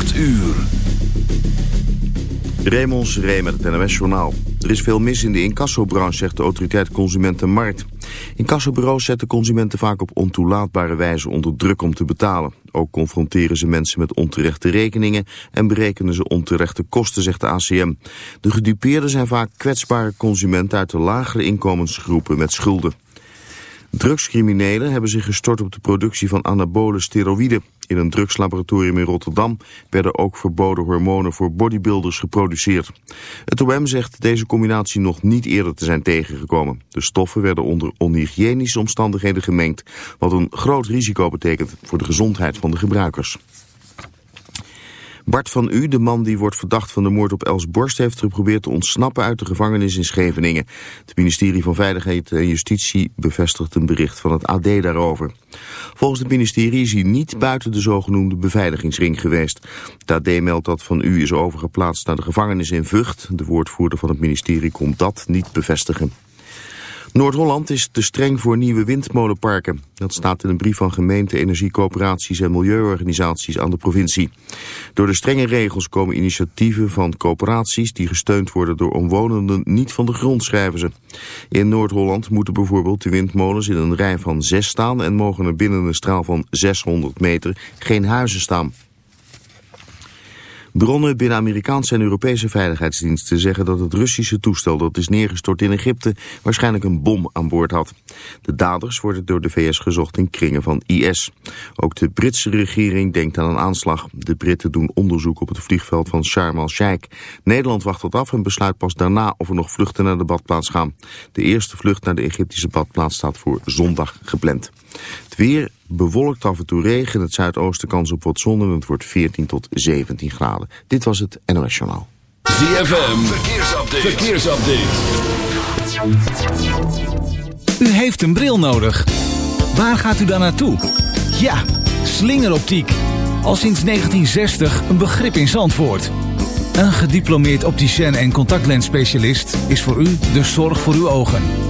8 uur. Raymond met het NOS-journaal. Er is veel mis in de incassobranche, zegt de autoriteit Consumentenmarkt. Incassobureaus zetten consumenten vaak op ontoelaatbare wijze onder druk om te betalen. Ook confronteren ze mensen met onterechte rekeningen en berekenen ze onterechte kosten, zegt de ACM. De gedupeerden zijn vaak kwetsbare consumenten uit de lagere inkomensgroepen met schulden. Drugscriminelen hebben zich gestort op de productie van anabole steroïden. In een drugslaboratorium in Rotterdam werden ook verboden hormonen voor bodybuilders geproduceerd. Het OM zegt deze combinatie nog niet eerder te zijn tegengekomen. De stoffen werden onder onhygiënische omstandigheden gemengd, wat een groot risico betekent voor de gezondheid van de gebruikers. Bart van U, de man die wordt verdacht van de moord op Els Borst... heeft geprobeerd te ontsnappen uit de gevangenis in Scheveningen. Het ministerie van Veiligheid en Justitie bevestigt een bericht van het AD daarover. Volgens het ministerie is hij niet buiten de zogenoemde beveiligingsring geweest. Het AD meldt dat Van U is overgeplaatst naar de gevangenis in Vught. De woordvoerder van het ministerie komt dat niet bevestigen. Noord-Holland is te streng voor nieuwe windmolenparken. Dat staat in een brief van gemeenten, energiecoöperaties en milieuorganisaties aan de provincie. Door de strenge regels komen initiatieven van coöperaties die gesteund worden door omwonenden niet van de grond, schrijven ze. In Noord-Holland moeten bijvoorbeeld de windmolens in een rij van zes staan en mogen er binnen een straal van 600 meter geen huizen staan. Bronnen binnen Amerikaanse en Europese veiligheidsdiensten zeggen dat het Russische toestel dat is neergestort in Egypte waarschijnlijk een bom aan boord had. De daders worden door de VS gezocht in kringen van IS. Ook de Britse regering denkt aan een aanslag. De Britten doen onderzoek op het vliegveld van Sharm el-Sheikh. Nederland wacht dat af en besluit pas daarna of er nog vluchten naar de badplaats gaan. De eerste vlucht naar de Egyptische badplaats staat voor zondag gepland. Het weer bewolkt af en toe regen. In het zuidoosten kans op wat zon en het wordt 14 tot 17 graden. Dit was het NOS Journaal. ZFM, verkeersupdate. verkeersupdate. U heeft een bril nodig. Waar gaat u dan naartoe? Ja, slingeroptiek. Al sinds 1960 een begrip in Zandvoort. Een gediplomeerd opticien en contactlensspecialist is voor u de zorg voor uw ogen.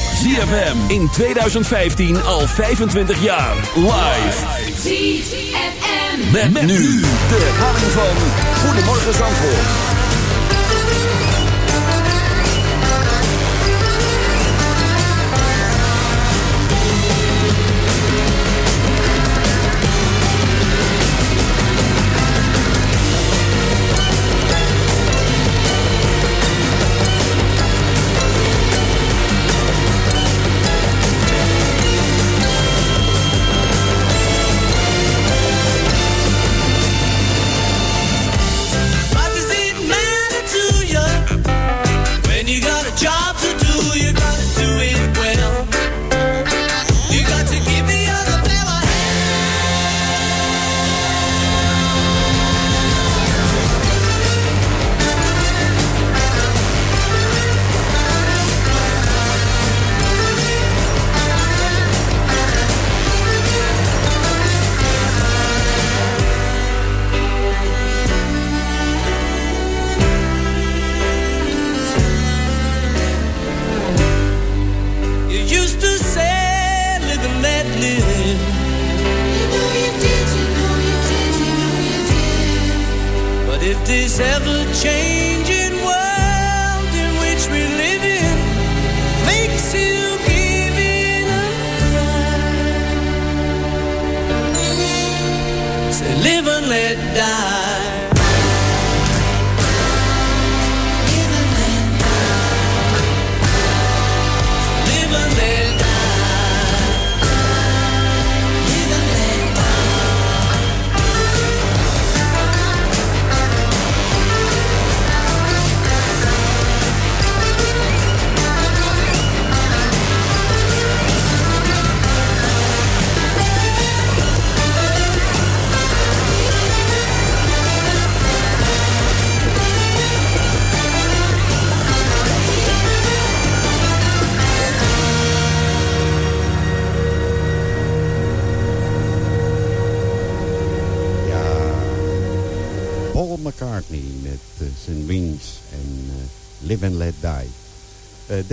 ZFM in 2015 al 25 jaar. Live. ZFM. Met, nu de herhaling van Goedemorgen Zandvoort.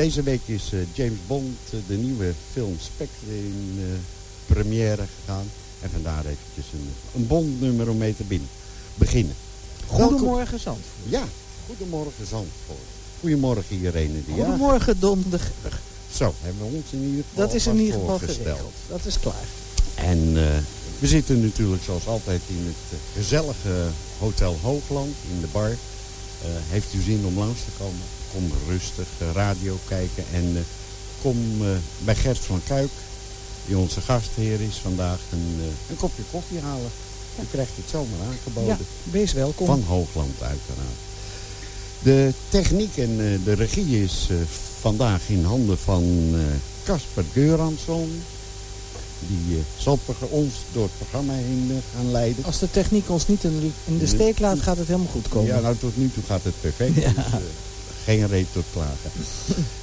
Deze week is eh, James Bond, eh, de nieuwe film Spectre, in eh, première gegaan. En vandaar eventjes een, een Bond-nummer om mee te binnen. beginnen. Goedemorgen Zandvoort. Ja, goedemorgen Zandvoort. Goedemorgen Irene de. Goedemorgen Donder. Zo, hebben we ons in ieder geval Dat is in ieder geval geregeld. Dat is klaar. En we zitten natuurlijk zoals altijd in het gezellige Hotel Hoogland in de bar. Heeft u zin om langs te komen? Kom rustig eh, radio kijken en eh, kom eh, bij Gert van Kuik, die onze gastheer is vandaag, een, een kopje koffie halen. U krijgt het zomaar aangeboden. Ja, wees welkom. Van Hoogland uiteraard. De techniek en de regie is vandaag in handen van Casper Geuransson. Die zal ons door het programma heen gaan leiden. Als de techniek ons niet in de, steek laat, gaat het helemaal goed komen. Ja, nou tot nu toe gaat het perfect. Ja. Dus, geen reet tot klagen.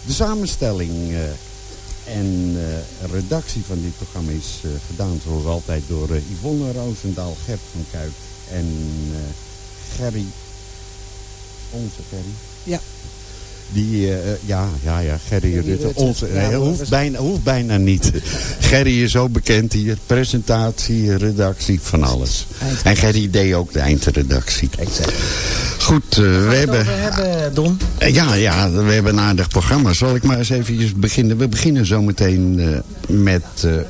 De samenstelling eh, en eh, redactie van dit programma is eh, gedaan zoals altijd door Yvonne Roosendaal, Gert van Kuik en Gerry. Onze Gerry. Ja. Die, ja, ja, ja, Gerry Gerry Rutte. Rutte. Onze, Ja, nee, maar hoeft, bijna, hoeft bijna niet. Gerry is zo bekend hier. Presentatie, redactie, van alles. En Gerry deed ook de eindredactie. Goed, eh, we We hebben... hebben, Don. Eh, Ja, ja, we hebben een aardig programma. Zal ik maar eens even beginnen? We beginnen zometeen eh, met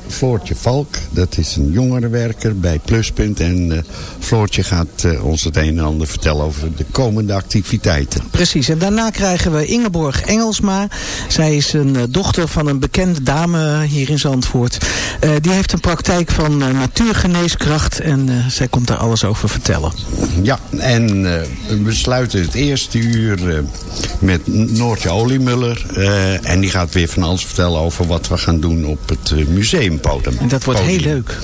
Floortje Valk. Dat is een jongerenwerker bij Pluspunt. En Floortje gaat ons het een en ander vertellen over de komende activiteiten. Precies, en daarna krijgen we Ingeborg Engelsma. Zij is een dochter van een bekende dame hier in Zandvoort. Die heeft een praktijk van natuurgeneeskracht en zij komt daar alles over vertellen. Ja, en we sluiten het eerste uur eh, met Noortje Oliemuller. eh, en die gaat weer van alles vertellen over wat we gaan doen op het eh, museumpodium. En dat wordt heel leuk.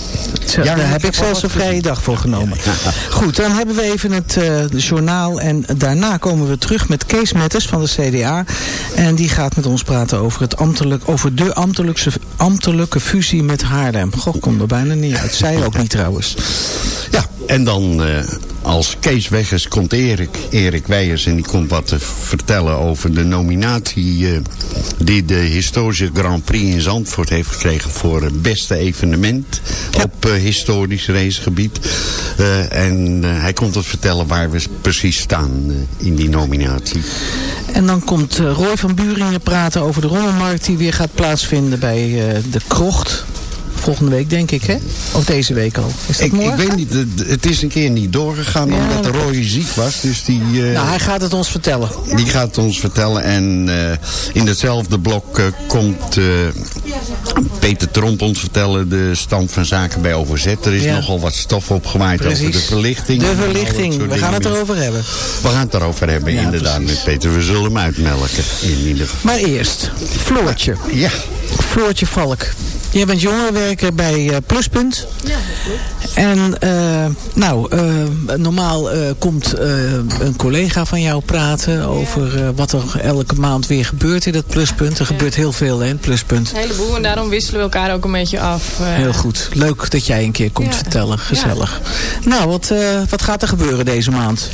Zo, Ja, daar heb ik zelfs een vrije dag voor genomen. Goed, dan hebben we even het journaal. En daarna komen we terug met Kees Metters van de CDA. En die gaat met ons praten over, het ambtelijk, over de ambtelijke, ambtelijke fusie met Haarlem. Goh, komt er bijna niet uit. Zij ook niet trouwens. Ja, en dan eh, als Kees weg is, komt Erik, Erik Weijers en die komt wat te vertellen over de nominatie eh, die de historische Grand Prix in Zandvoort heeft gekregen voor het beste evenement op eh, historisch racegebied. Eh, en eh, hij komt ons vertellen waar we precies staan eh, in die nominatie. En dan komt eh, Roy van Buringen praten over de rommelmarkt die weer gaat plaatsvinden bij eh, de Krocht. Volgende week denk ik, hè? Of deze week al. Is dat Ik, morgen? ik weet niet, het- is een keer niet doorgegaan Ja, omdat dat Roy ziek was. Dus die, eh, Nou, hij gaat het ons vertellen. Die gaat het ons vertellen. En eh, in hetzelfde blok eh, komt Peter Tromp ons vertellen de stand van zaken bij OVZ. Er is Ja. nogal wat stof opgewaaid over de verlichting. De verlichting. We gaan het erover hebben. We gaan het erover hebben, Ja, inderdaad, precies. met Peter. We zullen hem uitmelken, in ieder geval. Maar eerst, Floortje. Ja, Floortje Valk. Jij bent jongerenwerker bij eh, Pluspunt. Ja, En eh, nou, eh, normaal komt een collega van jou praten over wat er elke maand weer gebeurt in het Pluspunt. Er gebeurt heel veel hè, in het Pluspunt. Een heleboel en daarom wisselen we elkaar ook een beetje af. Heel goed. Leuk dat jij een keer komt vertellen. Gezellig. Nou, wat, wat gaat er gebeuren deze maand?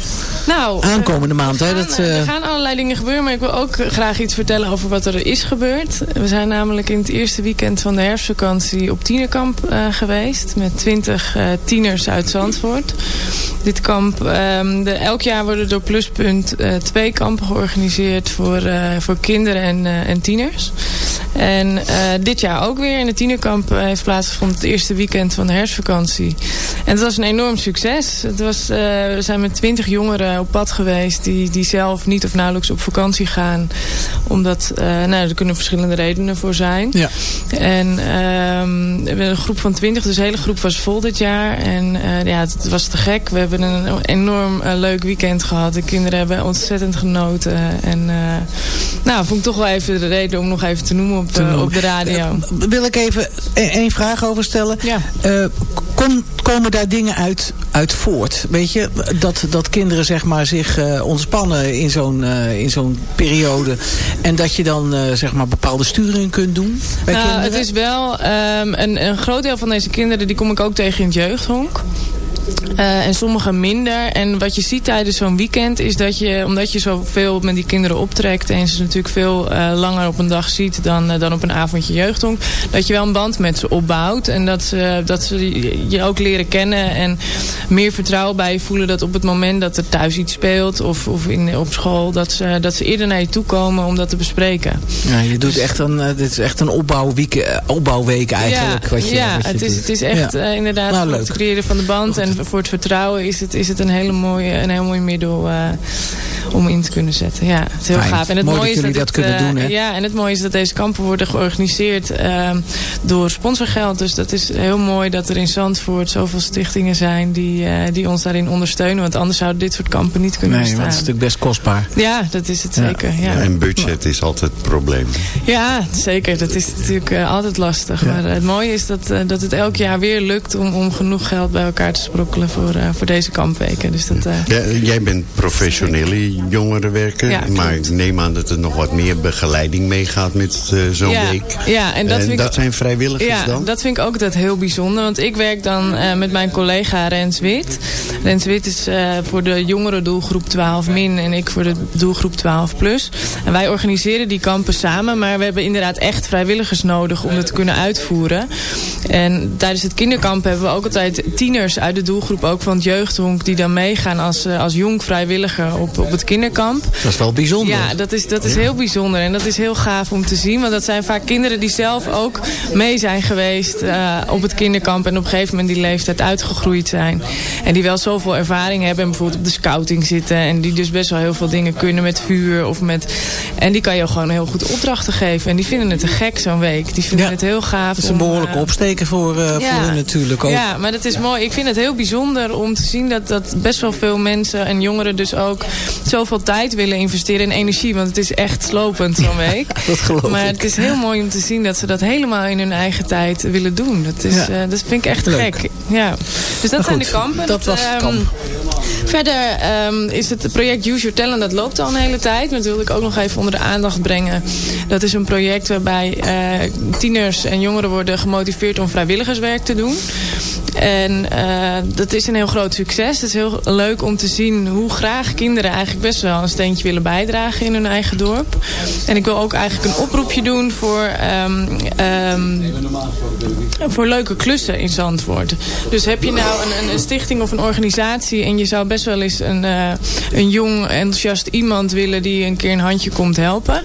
Nou, Aankomende maand, hè? Dat, Er gaan allerlei dingen gebeuren, maar ik wil ook graag iets vertellen over wat er is gebeurd. We zijn namelijk in het eerste weekend van de herfst herfstvakantie op tienerkamp eh, geweest. Met twintig eh, tieners uit Zandvoort. Dit kamp, ehm, de, elk jaar worden door Pluspunt eh, twee kampen georganiseerd voor, voor kinderen en, en tieners. En dit jaar ook weer in het tienerkamp heeft plaatsgevonden het eerste weekend van de herfstvakantie. En het was een enorm succes. Het was, we zijn met twintig jongeren op pad geweest die, die zelf niet of nauwelijks op vakantie gaan. Omdat, nou, er kunnen verschillende redenen voor zijn. Ja. En ehm, we hebben een groep van twintig, dus de hele groep was vol dit jaar. En eh, ja, het was te gek. We hebben een enorm eh, leuk weekend gehad. De kinderen hebben ontzettend genoten. En eh, nou, vond ik toch wel even de reden om nog even te noemen op, de, op de radio. Wil ik even e- één vraag over stellen. Ja. Kom, komen daar dingen uit, uit voort? Weet je, dat, dat kinderen zeg maar zich ontspannen in zo'n in zo'n periode. En dat je dan zeg maar bepaalde sturingen kunt doen bij Nou, kinderen? het is wel ehm, een, een groot deel van deze kinderen die kom ik ook tegen in het jeugdhonk. Eh, en sommige minder. En wat je ziet tijdens zo'n weekend is dat je, omdat je zoveel met die kinderen optrekt en ze natuurlijk veel eh, langer op een dag ziet dan, eh, dan op een avondje jeugdhonk, dat je wel een band met ze opbouwt. En dat ze, dat ze je ook leren kennen en meer vertrouwen bij je voelen dat op het moment dat er thuis iets speelt of, of in, op school, dat ze, dat ze eerder naar je toe komen om dat te bespreken. Ja, je doet echt een, eh, dit is echt een opbouwweek, eh, opbouwweek eigenlijk. Ja, wat je, ja wat je het, is, het is echt Ja. eh, inderdaad Nou, voor het creëren van de band. En voor het vertrouwen is het, is het een, hele mooie, een heel mooi middel om in te kunnen zetten. Ja, het is heel Fijn. gaaf. En het Mooi mooie dat is jullie dat, dat het, kunnen doen, hè? Ja, en het mooie is dat deze kampen worden georganiseerd eh, door sponsorgeld. Dus dat is heel mooi dat er in Zandvoort zoveel stichtingen zijn die, eh, die ons daarin ondersteunen. Want anders zouden dit soort kampen niet kunnen Nee, want bestaan. het is natuurlijk best kostbaar. Ja, dat is het zeker. Ja. En budget is altijd het probleem. Ja, zeker. Dat is natuurlijk eh, altijd lastig. Maar eh, het mooie is dat, dat het elk jaar weer lukt om, om genoeg geld bij elkaar te sprokkelen voor, eh, voor deze kampweken. Dus dat, eh, Ja, jij bent professionele jongerenwerker. Ja, maar ik neem aan dat er nog wat meer begeleiding meegaat met zo'n ja, week. Ja, en dat, zijn vrijwilligers ja, dan? dat vind ik ook altijd heel bijzonder. Want ik werk dan eh, met mijn collega Rens Wit. Rens Wit is eh, voor de jongere doelgroep 12 min en ik voor de doelgroep 12 plus. En wij organiseren die kampen samen. Maar we hebben inderdaad echt vrijwilligers nodig om het te kunnen uitvoeren. En tijdens het kinderkamp hebben we ook altijd tieners uit de doelgroep, ook van het jeugdhonk, die dan meegaan als, eh, als jong vrijwilliger op, op het kinderkamp. Dat is wel bijzonder. Ja, dat is, dat is heel bijzonder. En dat is heel gaaf om te zien. Want dat zijn vaak kinderen die zelf ook mee zijn geweest eh, op het kinderkamp. En op een gegeven moment die leeftijd uitgegroeid zijn. En die wel zoveel ervaring hebben. En bijvoorbeeld op de scouting zitten. En die dus best wel heel veel dingen kunnen met vuur. Of met, en die kan je gewoon heel goed opdrachten geven. En die vinden het te gek zo'n week. Die vinden Ja. het heel gaaf. Dat is een om, behoorlijke eh, opsteken voor, eh, voor hun natuurlijk ook. ja, maar dat is mooi. Ik vind het heel bijzonder om te zien dat, dat best wel veel mensen en jongeren dus ook zoveel tijd willen investeren in energie. Want het is echt slopend zo'n week. dat geloof maar ik. het is heel mooi om te zien dat ze dat helemaal in hun eigen tijd willen doen. Dat, is, Ja. eh, dat vind ik echt Leuk. gek. Ja. Dus dat Maar zijn goed, de dat was het ehm, kamp. Verder ehm, is het project Use Your Talent, dat loopt al een hele tijd. Maar dat wilde ik ook nog even onder de aandacht brengen. Dat is een project waarbij eh, tieners en jongeren worden gemotiveerd om vrijwilligerswerk te doen. En eh, dat is een heel groot succes. Het is heel leuk om te zien hoe graag kinderen eigenlijk best wel een steentje willen bijdragen in hun eigen dorp. En ik wil ook eigenlijk een oproepje doen voor, ehm, ehm, voor leuke klussen in Zandvoort. Dus heb je nou een, een stichting of een organisatie en je zou best wel eens een, eh, een jong enthousiast iemand willen die een keer een handje komt helpen.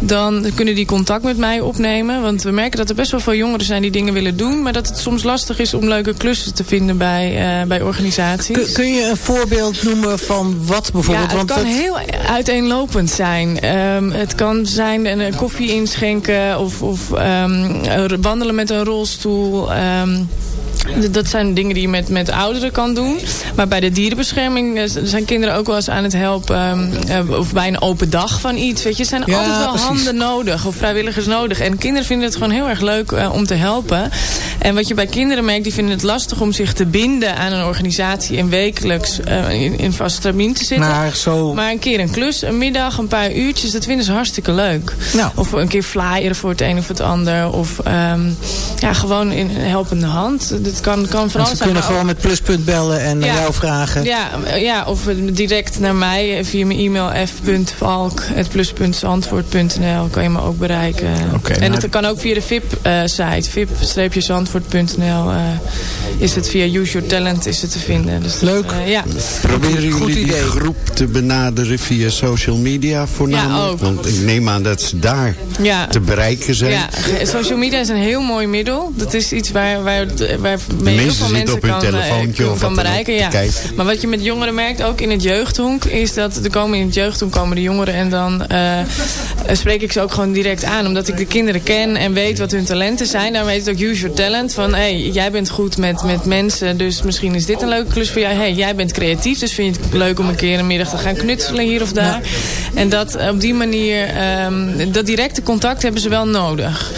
Dan kunnen die contact met mij opnemen. Want we merken dat er best wel veel jongeren zijn die dingen willen doen. Maar dat het soms lastig is om leuke klussen te vinden bij, eh, bij organisaties. Kun, kun je een voorbeeld noemen van wat bijvoorbeeld? Ja, het kan heel uiteenlopend zijn. Ehm, het kan zijn een, koffie inschenken of, of ehm, wandelen met een rolstoel. ehm, dat zijn dingen die je met, met ouderen kan doen. Maar bij de dierenbescherming eh, zijn kinderen ook wel eens aan het helpen. ehm, eh, of bij een open dag van iets. Weet je, er zijn Ja, altijd wel precies. handen nodig of vrijwilligers nodig. En kinderen vinden het gewoon heel erg leuk eh, om te helpen. En wat je bij kinderen merkt, die vinden het lastig om zich te binden aan een organisatie en wekelijks uh, in, in vast termijn te zitten. Maar, zo... maar een keer een klus, een middag, een paar uurtjes, dat vinden ze hartstikke leuk. Nou. Of een keer flyeren voor het een of het ander. Of um, ja, gewoon in een helpende hand. Dat kan, kan ze kunnen gewoon met pluspunt bellen en ja. jou vragen. Ja, ja, of direct naar mij via mijn e-mail f.valk.plus.zandvoort.nl kan je me ook bereiken. Okay, en nou... het kan ook via de VIP-site. VIP-zandvoort.nl uh, is het via Use Your Talent is het te vinden. Dus Leuk. Dat, uh, ja. Proberen jullie die idee. groep te benaderen via social media voornamelijk? Ja, ook. Want ik neem aan dat ze daar ja. te bereiken zijn. Ja, social media is een heel mooi middel. Dat is iets waar, waar, waar De veel zitten op hun kan, telefoontje of kan bereiken. Ja. Maar wat je met jongeren merkt, ook in het jeugdhonk, is dat er komen in het jeugdhonk komen de jongeren en dan uh, spreek ik ze ook gewoon direct aan. Omdat ik de kinderen ken en weet wat hun talenten zijn. Daarom heet het ook use your talent. Van hey, jij bent goed met, met mensen, dus misschien is dit een leuke klus voor jou. Hey, jij bent creatief, dus vind je het leuk om een keer een middag te gaan knutselen hier of daar. En dat op die manier, um, dat directe contact hebben ze wel nodig.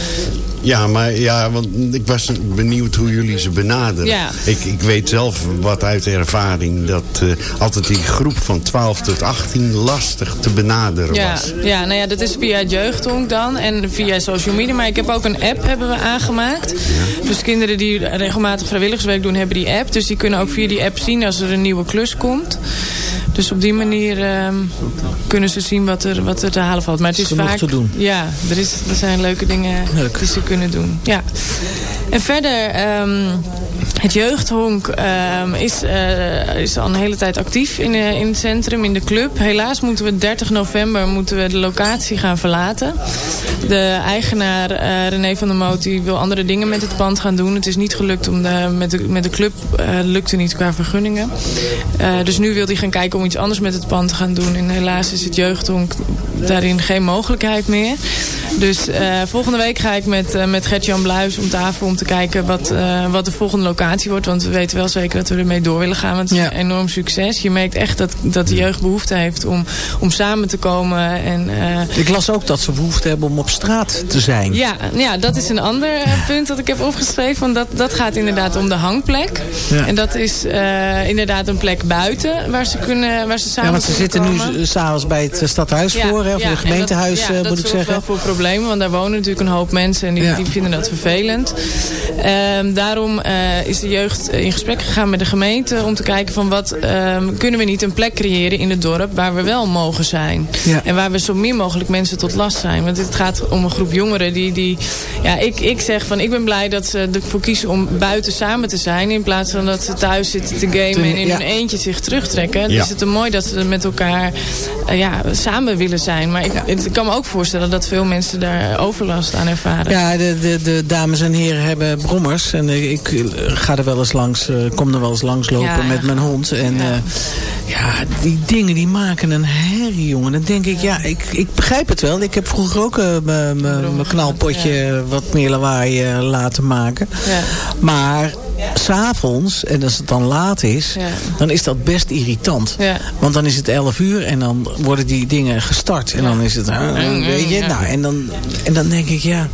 Ja, maar ja, want ik was benieuwd hoe jullie ze benaderen. Ja. Ik, ik weet zelf wat uit ervaring dat uh, altijd die groep van 12 tot 18 lastig te benaderen ja. was. Ja, nou ja, dat is via het jeugdhonk dan en via social media. Maar ik heb ook een app hebben we aangemaakt. Ja. Dus kinderen die regelmatig vrijwilligerswerk doen, hebben die app. Dus die kunnen ook via die app zien als er een nieuwe klus komt. Dus op die manier um, kunnen ze zien wat er, wat er te halen valt. Maar het is vaak. te doen. Ja, er, is, er zijn leuke dingen Leuk. die ze kunnen doen. Ja. En verder, um, het jeugdhonk um, is, uh, is al een hele tijd actief in, uh, in het centrum, in de club. Helaas moeten we 30 november moeten we de locatie gaan verlaten. De eigenaar uh, René van der Moot die wil andere dingen met het pand gaan doen. Het is niet gelukt om met, de, met de club, lukte niet qua vergunningen. dus nu wil hij gaan kijken om iets anders met het pand te gaan doen. En helaas is het jeugdhonk daarin geen mogelijkheid meer. Dus volgende week ga ik met, met Gert-Jan Bluis om tafel om te kijken wat, uh, wat de volgende locatie wordt. Want we weten wel zeker dat we ermee door willen gaan. Want het is ja. een enorm succes. Je merkt echt dat, dat de jeugd behoefte heeft om, om samen te komen. En, ik las ook dat ze behoefte hebben om op straat te zijn. Ja, ja dat is een ander punt dat ik heb opgeschreven. Want dat, dat gaat inderdaad om de hangplek. Ja. En dat is inderdaad een plek buiten waar ze, kunnen, waar ze samen Ja, want ze zitten komen. nu s'avonds bij het stadhuis voor. Hè, of het gemeentehuis dat, moet ik zeggen. wel voor problemen, want daar wonen natuurlijk een hoop mensen en die, die vinden dat vervelend. Um, daarom uh, is de jeugd in gesprek gegaan met de gemeente om te kijken van wat um, kunnen we niet een plek creëren in het dorp waar we wel mogen zijn. Ja. En waar we zo min mogelijk mensen tot last zijn. Want het gaat om een groep jongeren die, die ja, ik, ik zeg van ik ben blij dat ze ervoor kiezen om buiten samen te zijn in plaats van dat ze thuis zitten te gamen en in ja. hun eentje zich terugtrekken. Ja. Dus het is mooi dat ze met elkaar uh, ja, samen willen zijn. Maar ik, ik kan me ook voorstellen dat veel mensen daar overlast aan ervaren. Ja, de, de, de dames en heren hebben brommers. En ik, ik ga er wel eens langs, uh, kom er wel eens langs lopen Ja, met mijn hond. En ja. Uh, ja, die dingen die maken een herrie, jongen. Dan denk ik, ja, ik, ik begrijp het wel. Ik heb vroeger ook mijn knalpotje wat meer lawaai laten maken. Ja. Maar s'avonds, en als het dan laat is, Ja. dan is dat best irritant. Ja. Want dan is het 11 uur en dan worden die dingen gestart. En dan is het, uh, weet je, nou, en dan, en dan denk ik, ja...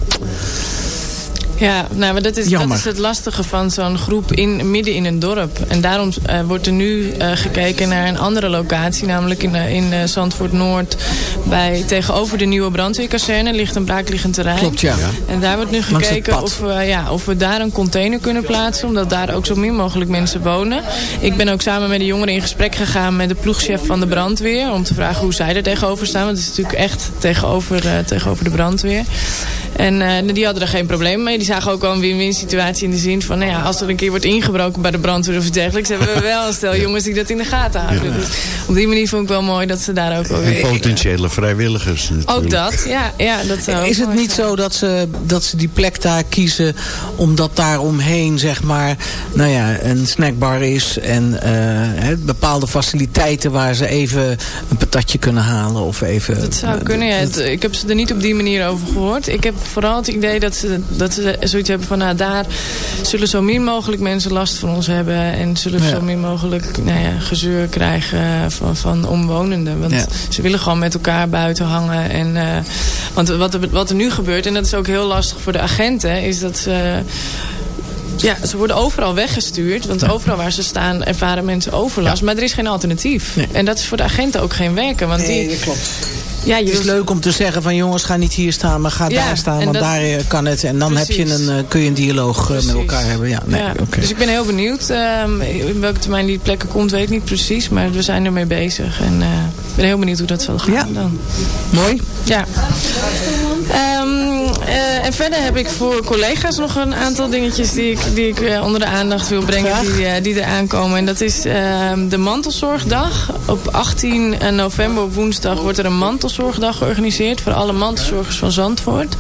Ja, nou, maar dat is, dat is het lastige van zo'n groep in, midden in een dorp. En daarom uh, wordt er nu uh, gekeken naar een andere locatie. Namelijk in, uh, in Zandvoort Noord. Bij, tegenover de nieuwe brandweerkazerne ligt een braakliggend terrein. Klopt, ja. En daar wordt nu gekeken of we, ja, of we daar een container kunnen plaatsen. Omdat daar ook zo min mogelijk mensen wonen. Ik ben ook samen met de jongeren in gesprek gegaan met de ploegchef van de brandweer. Om te vragen hoe zij er tegenover staan. Want het is natuurlijk echt tegenover, uh, tegenover de brandweer. En uh, die hadden er geen probleem mee. Die zagen ook wel een win-win situatie in de zin van... Nou ja, als er een keer wordt ingebroken bij de brandweer of dergelijks... hebben we wel een stel jongens die dat in de gaten houden. Ja. Dus op die manier vond ik wel mooi dat ze daar ook En potentiële vrijwilligers natuurlijk. Ook dat, ja. ja dat zou Is het niet zijn. zo dat ze, dat ze die plek daar kiezen omdat daar omheen zeg maar, nou ja, een snackbar is en uh, hè, bepaalde faciliteiten waar ze even een patatje kunnen halen of even... Dat zou kunnen, ja. Het- Ik heb ze er niet op die manier over gehoord. Ik heb vooral het idee dat ze, dat ze zoiets hebben van... Nou, daar zullen zo min mogelijk mensen last van ons hebben. En zullen Ja. zo min mogelijk nou ja, gezeur krijgen van, van omwonenden. Want Ja. ze willen gewoon met elkaar buiten hangen. En, eh, want wat er, wat er nu gebeurt, en dat is ook heel lastig voor de agenten... is dat ze Ja, ze worden overal weggestuurd. Want overal waar ze staan ervaren mensen overlast. Maar er is geen alternatief. En dat is voor de agenten ook geen werken. Want Nee, die, dat klopt. Ja, Het is wilt- leuk om te zeggen van jongens, ga niet hier staan, maar ga Ja, daar staan. Want dat- daar eh, kan het. En dan heb je een, eh, kun je een dialoog eh, met elkaar hebben. Ja, nee, Ja. Dus ik ben heel benieuwd. ehm, in welke termijn die plekken komt, weet ik niet precies. Maar we zijn ermee bezig. En ik ben heel benieuwd hoe dat zal gaan Ja. dan. Mooi. Ja. Eh, en verder heb ik voor collega's nog een aantal dingetjes die ik, die ik eh, onder de aandacht wil brengen. Graag. Die, eh, die eraan komen. En dat is ehm, de mantelzorgdag. Op 18 november op woensdag wordt er een mantelzorgdag georganiseerd. Voor alle mantelzorgers van Zandvoort.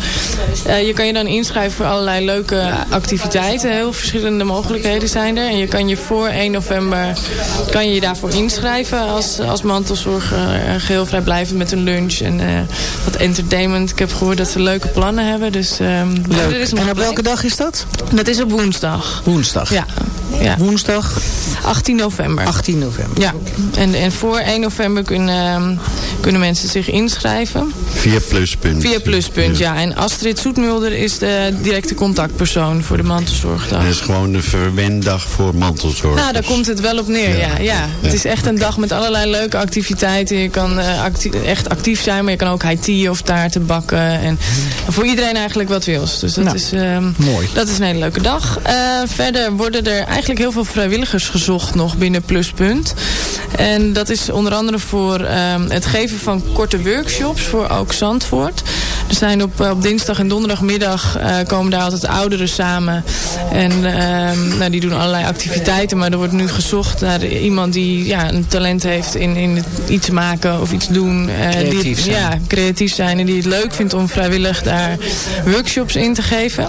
Eh, je kan je dan inschrijven voor allerlei leuke activiteiten. Heel verschillende mogelijkheden zijn er. En je kan je voor 1 november kan je je daarvoor inschrijven als, als mantelzorger. eh, geheel vrijblijvend met een lunch en eh, wat entertainment. Ik heb gehoord dat ze leuke plannen hebben. Dus, ehm, Leuk. is En op welke dag is dat? Dat is op woensdag. Woensdag. Ja. Ja. Woensdag 18 november. 18 november. Ja, en, en voor 1 november kunnen, ehm, kunnen mensen zich inschrijven. Via Pluspunt. Via Pluspunt, ja. En Astrid Zoetmulder is de directe contactpersoon voor de mantelzorgdag. Dat is gewoon de verwendag voor mantelzorg. Nou, daar komt het wel op neer, ja. ja. Het is echt een dag met allerlei leuke activiteiten. Je kan eh, acti- echt actief zijn, maar je kan ook high of taarten bakken. En voor iedereen eigenlijk wat wils. Dus dat, Nou, is, ehm, mooi. dat is een hele leuke dag. Eh, verder worden er eigenlijk heel veel vrijwilligers gezocht nog binnen Pluspunt. En dat is onder andere voor ehm, het geven van korte workshops voor ook Zandvoort. Er zijn op, eh, op dinsdag en donderdagmiddag eh, komen daar altijd ouderen samen. En ehm, nou, die doen allerlei activiteiten. Maar er wordt nu gezocht naar iemand die ja, een talent heeft in, in het iets maken of iets doen. eh, die het- Creatief zijn. Ja, creatief zijn. En die het leuk vindt om vrijwillig daar workshops in te geven.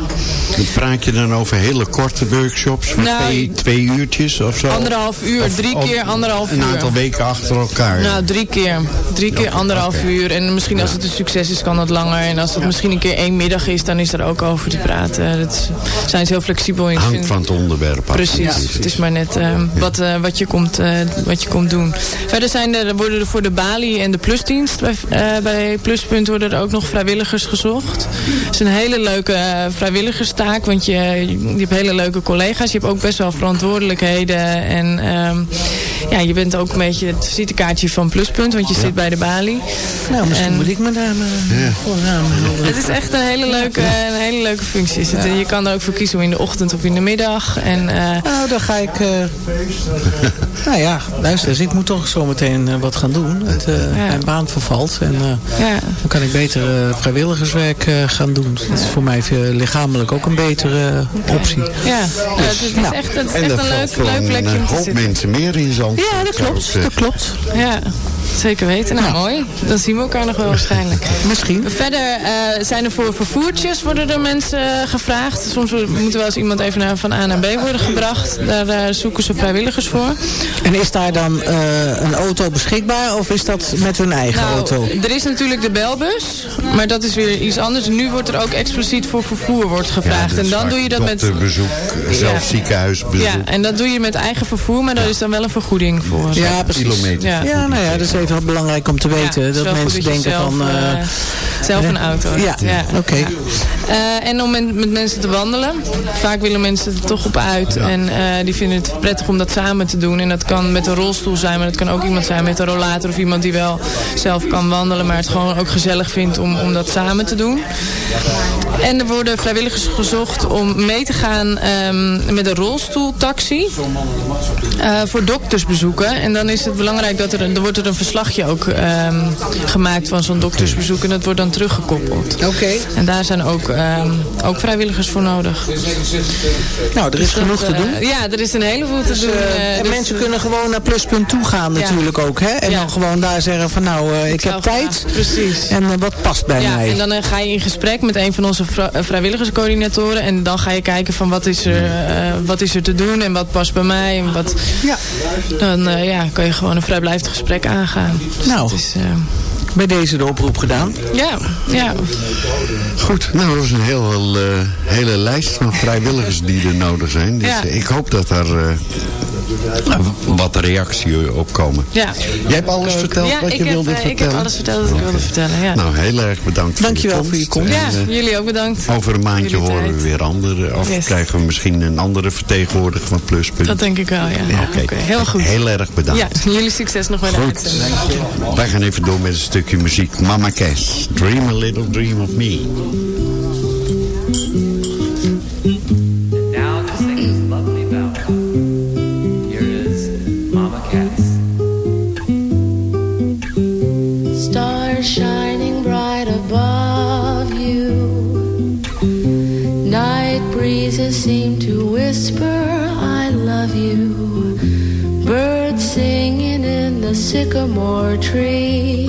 Praat je dan over hele korte workshops van Nou, twee, twee uurtjes of zo? Anderhalf uur, Of- drie keer anderhalf Een uur. aantal weken achter elkaar. Nou, drie keer. Drie keer anderhalf uur. En misschien als het een succes is, kan dat langer. En als het misschien een keer één middag is, dan is er ook over te praten. Dat zijn ze heel flexibel in. Hangt van het onderwerp af. Precies, het is maar net eh, wat, eh, wat, je komt, eh, wat je komt doen. Verder zijn er, worden er voor de Bali en de Plusdienst bij, eh, bij Pluspunt worden er ook nog vrijwilligers gezocht. Het is een hele leuke vrijwilligerstaak, want je, je hebt hele leuke collega's. Je hebt ook best wel verantwoordelijkheden en ehm, ja, je bent ook een beetje het visitekaartje van Pluspunt, want je zit bij de Bali. Nou, misschien En- moet ik me daar maar voor Het is echt een hele leuke, een hele leuke functie. Is het. Je kan er ook voor kiezen om in de ochtend of in de middag. En, eh, Nou, dan ga ik... eh, nou ja, luister eens, ik moet toch zo meteen eh, wat gaan doen. Het, eh, Mijn baan vervalt. En eh, ja. dan kan ik beter eh, vrijwilligerswerk eh, gaan doen. Dat is voor mij lichamelijk ook een betere optie. Ja, ja, het, is- het is echt, het is En echt dat een valt leuk, voor leuk plekje een om te hoop zitten. mensen meer in Zandvoort. Ja, dat klopt. Dat klopt. Ja, zeker weten. Nou, mooi. Dan zien we elkaar nog wel waarschijnlijk. Misschien. Verder eh, zijn er voor vervoertjes worden er mensen eh, gevraagd. Soms moet er wel eens iemand even naar, van A naar B worden gebracht. Daar zoeken ze vrijwilligers voor. En is daar dan eh, een auto beschikbaar of is dat met hun eigen auto? Nou, er is natuurlijk de belbus, maar dat is weer iets anders. Nu wordt er ook expliciet voor vervoer wordt gevraagd. en dan doe je dat met... Dokterbezoek, zelfs ziekenhuisbezoek. Ja, en dat doe je met eigen vervoer, maar daar is dan wel een vergoeding voor. Ja, precies. Kilometer. Ja. Ja, nou ja, even belangrijk om te weten. Dat mensen dat denken zelf, van... eh, eh, zelf een auto Ja, oké. Eh, en om met, met mensen te wandelen. Vaak willen mensen er toch op uit. En die vinden het prettig om dat samen te doen. En dat kan met een rolstoel zijn. Maar dat kan ook iemand zijn met een rollator. Of iemand die wel zelf kan wandelen. Maar het gewoon ook gezellig vindt om, om dat samen te doen. En er worden vrijwilligers gezocht om mee te gaan ehm, met een rolstoeltaxi. eh, voor doktersbezoeken. En dan is het belangrijk dat er, er wordt er een verslagje ook ehm, gemaakt van zo'n doktersbezoek. En dat wordt dan teruggekoppeld. Oké. En daar zijn ook, ehm, ook vrijwilligers voor nodig. Nou, er is Dus genoeg dat, te eh, doen. ja, er is een heleboel te doen. Eh, eh, en dus, mensen kunnen gewoon naar Pluspunt toe gaan Ja. natuurlijk ook. Hè? En Ja. dan gewoon daar zeggen van nou, ik, zou heb tijd. Precies. En wat past bij ja, mij. en dan ga je in gesprek met een van onze vri- vrijwilligerscoördinatoren. En dan ga je kijken van wat is er, wat is er te doen en wat past bij mij. En wat, Ja. Dan eh, ja, kan je gewoon een vrijblijvend gesprek aangaan. Dus Nou. het is, eh, bij deze de oproep gedaan. Ja, ja. Goed, nou dat is een heel, heel, eh, hele lijst van vrijwilligers die er nodig zijn. Dus Ja. ik hoop dat daar eh, wat reactie op komen. ja. Jij hebt alles verteld ja, wat je heb, wilde eh, vertellen? Ik heb alles verteld wat ik wilde vertellen, ja. Nou, heel erg bedankt Dankjewel voor voor je je komst. komst. ja, eh, jullie ook bedankt. over een maandje horen we weer andere. Of Yes. krijgen we misschien een andere vertegenwoordiger van Pluspunt. Dat denk ik wel, ja. Ja, Oké, heel goed. Heel erg bedankt. Ja, jullie succes nog bij de Goed. uitzending. Wij gaan even door met een stukje muziek. Mama Cass, Dream a Little Dream of Me. Sycamore tree.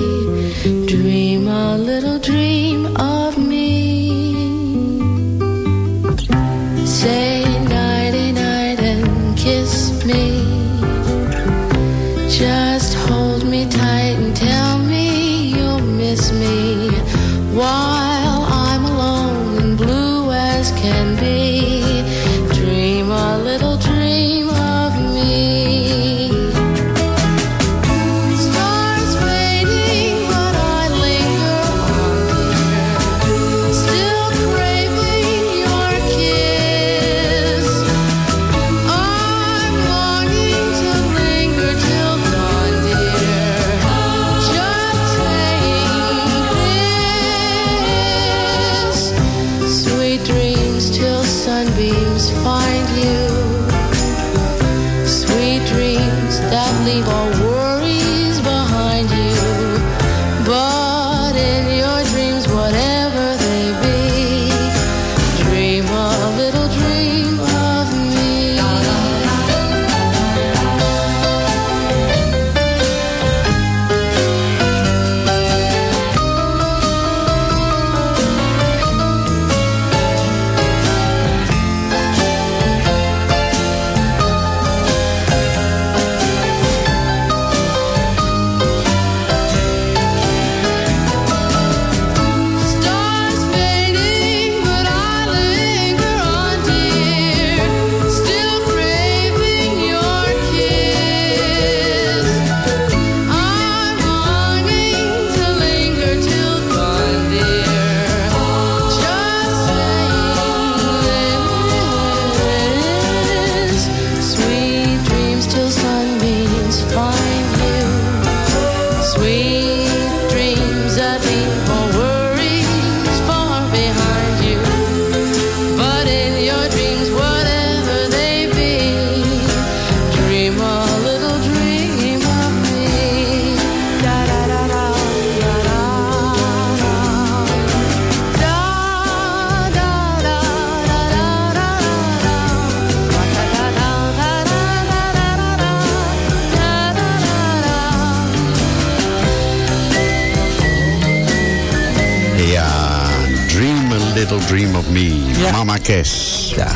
Ja.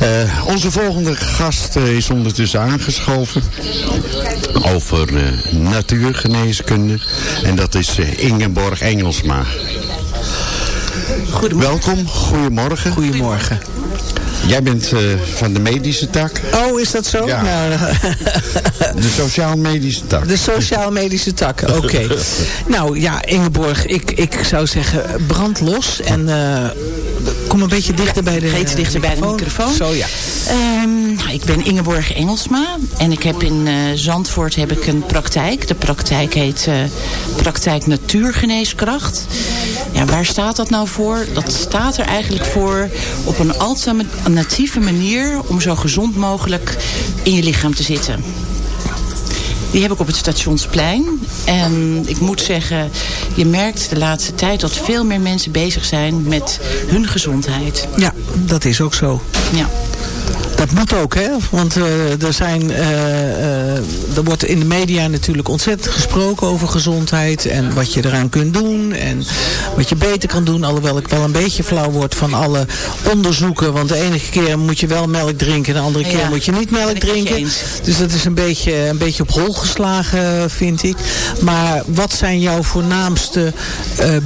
Eh, onze volgende gast eh, is ondertussen aangeschoven. Over eh, natuurgeneeskunde. En dat is Ingeborg Engelsma. Welkom, goedemorgen. Goedemorgen. Jij bent eh, van de medische tak. Oh, is dat zo? Ja. Nou, De sociaal-medische tak. De sociaal-medische tak, oké. nou ja, Ingeborg, ik, ik zou zeggen brand los en eh, kom een beetje dichter bij de Iets dichter bij de microfoon. Zo ja. Ehm, nou, ik ben Ingeborg Engelsma en ik heb in eh, Zandvoort heb ik een praktijk. De praktijk heet eh, Praktijk Natuurgeneeskracht. Ja, waar staat dat nou voor? Dat staat er eigenlijk voor op een alternatieve manier om zo gezond mogelijk in je lichaam te zitten. Die heb ik op het stationsplein. En ik moet zeggen, je merkt de laatste tijd dat veel meer mensen bezig zijn met hun gezondheid. Ja, dat is ook zo. Ja. Dat dat moet ook, hè? Want eh, er zijn, eh, eh, er wordt in de media natuurlijk ontzettend gesproken over gezondheid en wat je eraan kunt doen en wat je beter kan doen. Alhoewel ik wel een beetje flauw word van alle onderzoeken. Want de ene keer moet je wel melk drinken, de andere keer Ja, moet je niet melk drinken. Dus dat is een beetje, een beetje op hol geslagen, vind ik. Maar wat zijn jouw voornaamste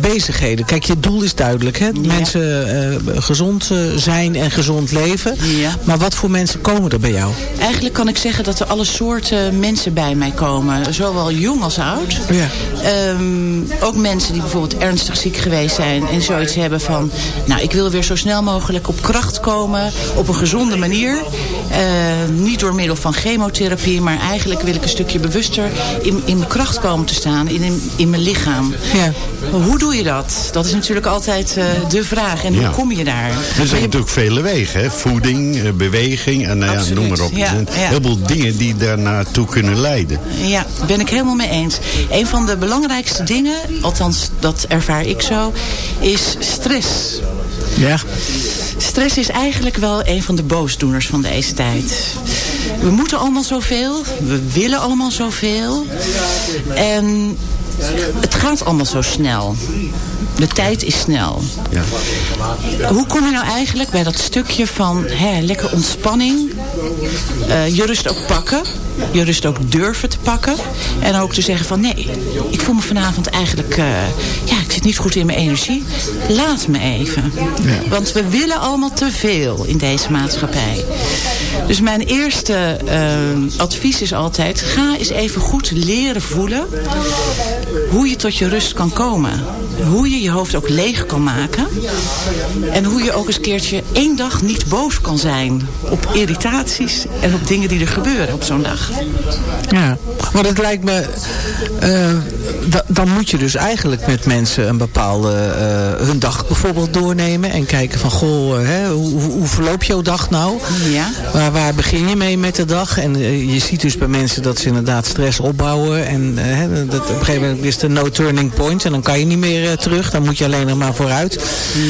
bezigheden? Kijk, je doel is duidelijk, hè? Mensen gezond zijn en gezond leven. Ja. Maar wat voor mensen komen er bij jou? Eigenlijk kan ik zeggen dat er alle soorten mensen bij mij komen. Zowel jong als oud. Ja. Ehm, ook mensen die bijvoorbeeld ernstig ziek geweest zijn. En zoiets hebben van... Nou, ik wil weer zo snel mogelijk op kracht komen. Op een gezonde manier. Eh, niet door middel van chemotherapie. Maar eigenlijk wil ik een stukje bewuster in, in mijn kracht komen te staan. In, in, mijn lichaam. Ja. Hoe doe je dat? Dat is natuurlijk altijd eh, de vraag. En Ja. hoe kom je daar? Er zijn natuurlijk vele wegen. Hè? Voeding, eh, beweging en nou ja, noem maar op. Ja, er zijn ja. heel veel dingen die daar naartoe kunnen leiden. Ja, ben ik helemaal mee eens. Een van de belangrijkste dingen, althans dat ervaar ik zo, is stress. Ja. Stress is eigenlijk wel een van de boosdoeners van deze tijd. We moeten allemaal zoveel, we willen allemaal zoveel. En het gaat allemaal zo snel. De tijd is snel. Ja. Hoe kom je nou eigenlijk bij dat stukje van hè, lekker ontspanning, eh, je rust ook pakken, je rust ook durven te pakken en ook te zeggen van nee, ik voel me vanavond eigenlijk, eh, ja, ik zit niet goed in mijn energie, laat me even. Want we willen allemaal te veel in deze maatschappij. Dus mijn eerste eh, advies is altijd, ga eens even goed leren voelen hoe je tot je rust kan komen. Hoe je je hoofd ook leeg kan maken. En hoe je ook eens een keertje één dag niet boos kan zijn. Op irritaties en op dingen die er gebeuren op zo'n dag. Ja, maar het lijkt me... eh, da- dan moet je dus eigenlijk met mensen een bepaalde... eh, hun dag bijvoorbeeld doornemen. En kijken van, goh, eh, hè, hoe, hoe, verloopt jouw dag nou? Ja. Waar, waar begin je mee met de dag? En je ziet dus bij mensen dat ze inderdaad stress opbouwen. En dat, op een gegeven moment is er no turning point. En dan kan je niet meer eh, terug. Dan moet je alleen nog maar vooruit.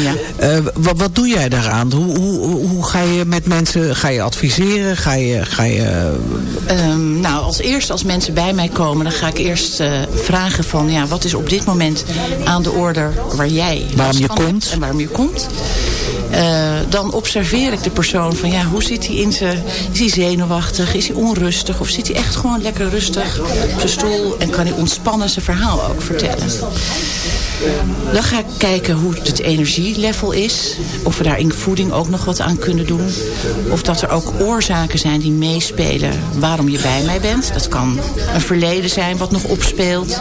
Ja. Eh, wat, wat doe jij daaraan? Hoe, hoe, hoe ga je met mensen... Ga je adviseren? Ga je... Ga je Ehm, nou, als eerste als mensen bij mij komen, dan ga ik eerst eh, vragen van, ja, wat is op dit moment aan de orde waar jij Waarom je komt. en waarom je komt. Dan observeer ik de persoon van, ja, hoe zit hij in zijn, is hij zenuwachtig, is hij onrustig of zit hij echt gewoon lekker rustig op zijn stoel en kan hij ontspannen zijn verhaal ook vertellen. Dan ga ik kijken hoe het energielevel is. Of we daar in voeding ook nog wat aan kunnen doen. Of dat er ook oorzaken zijn die meespelen waarom je bij mij bent. Dat kan een verleden zijn wat nog opspeelt.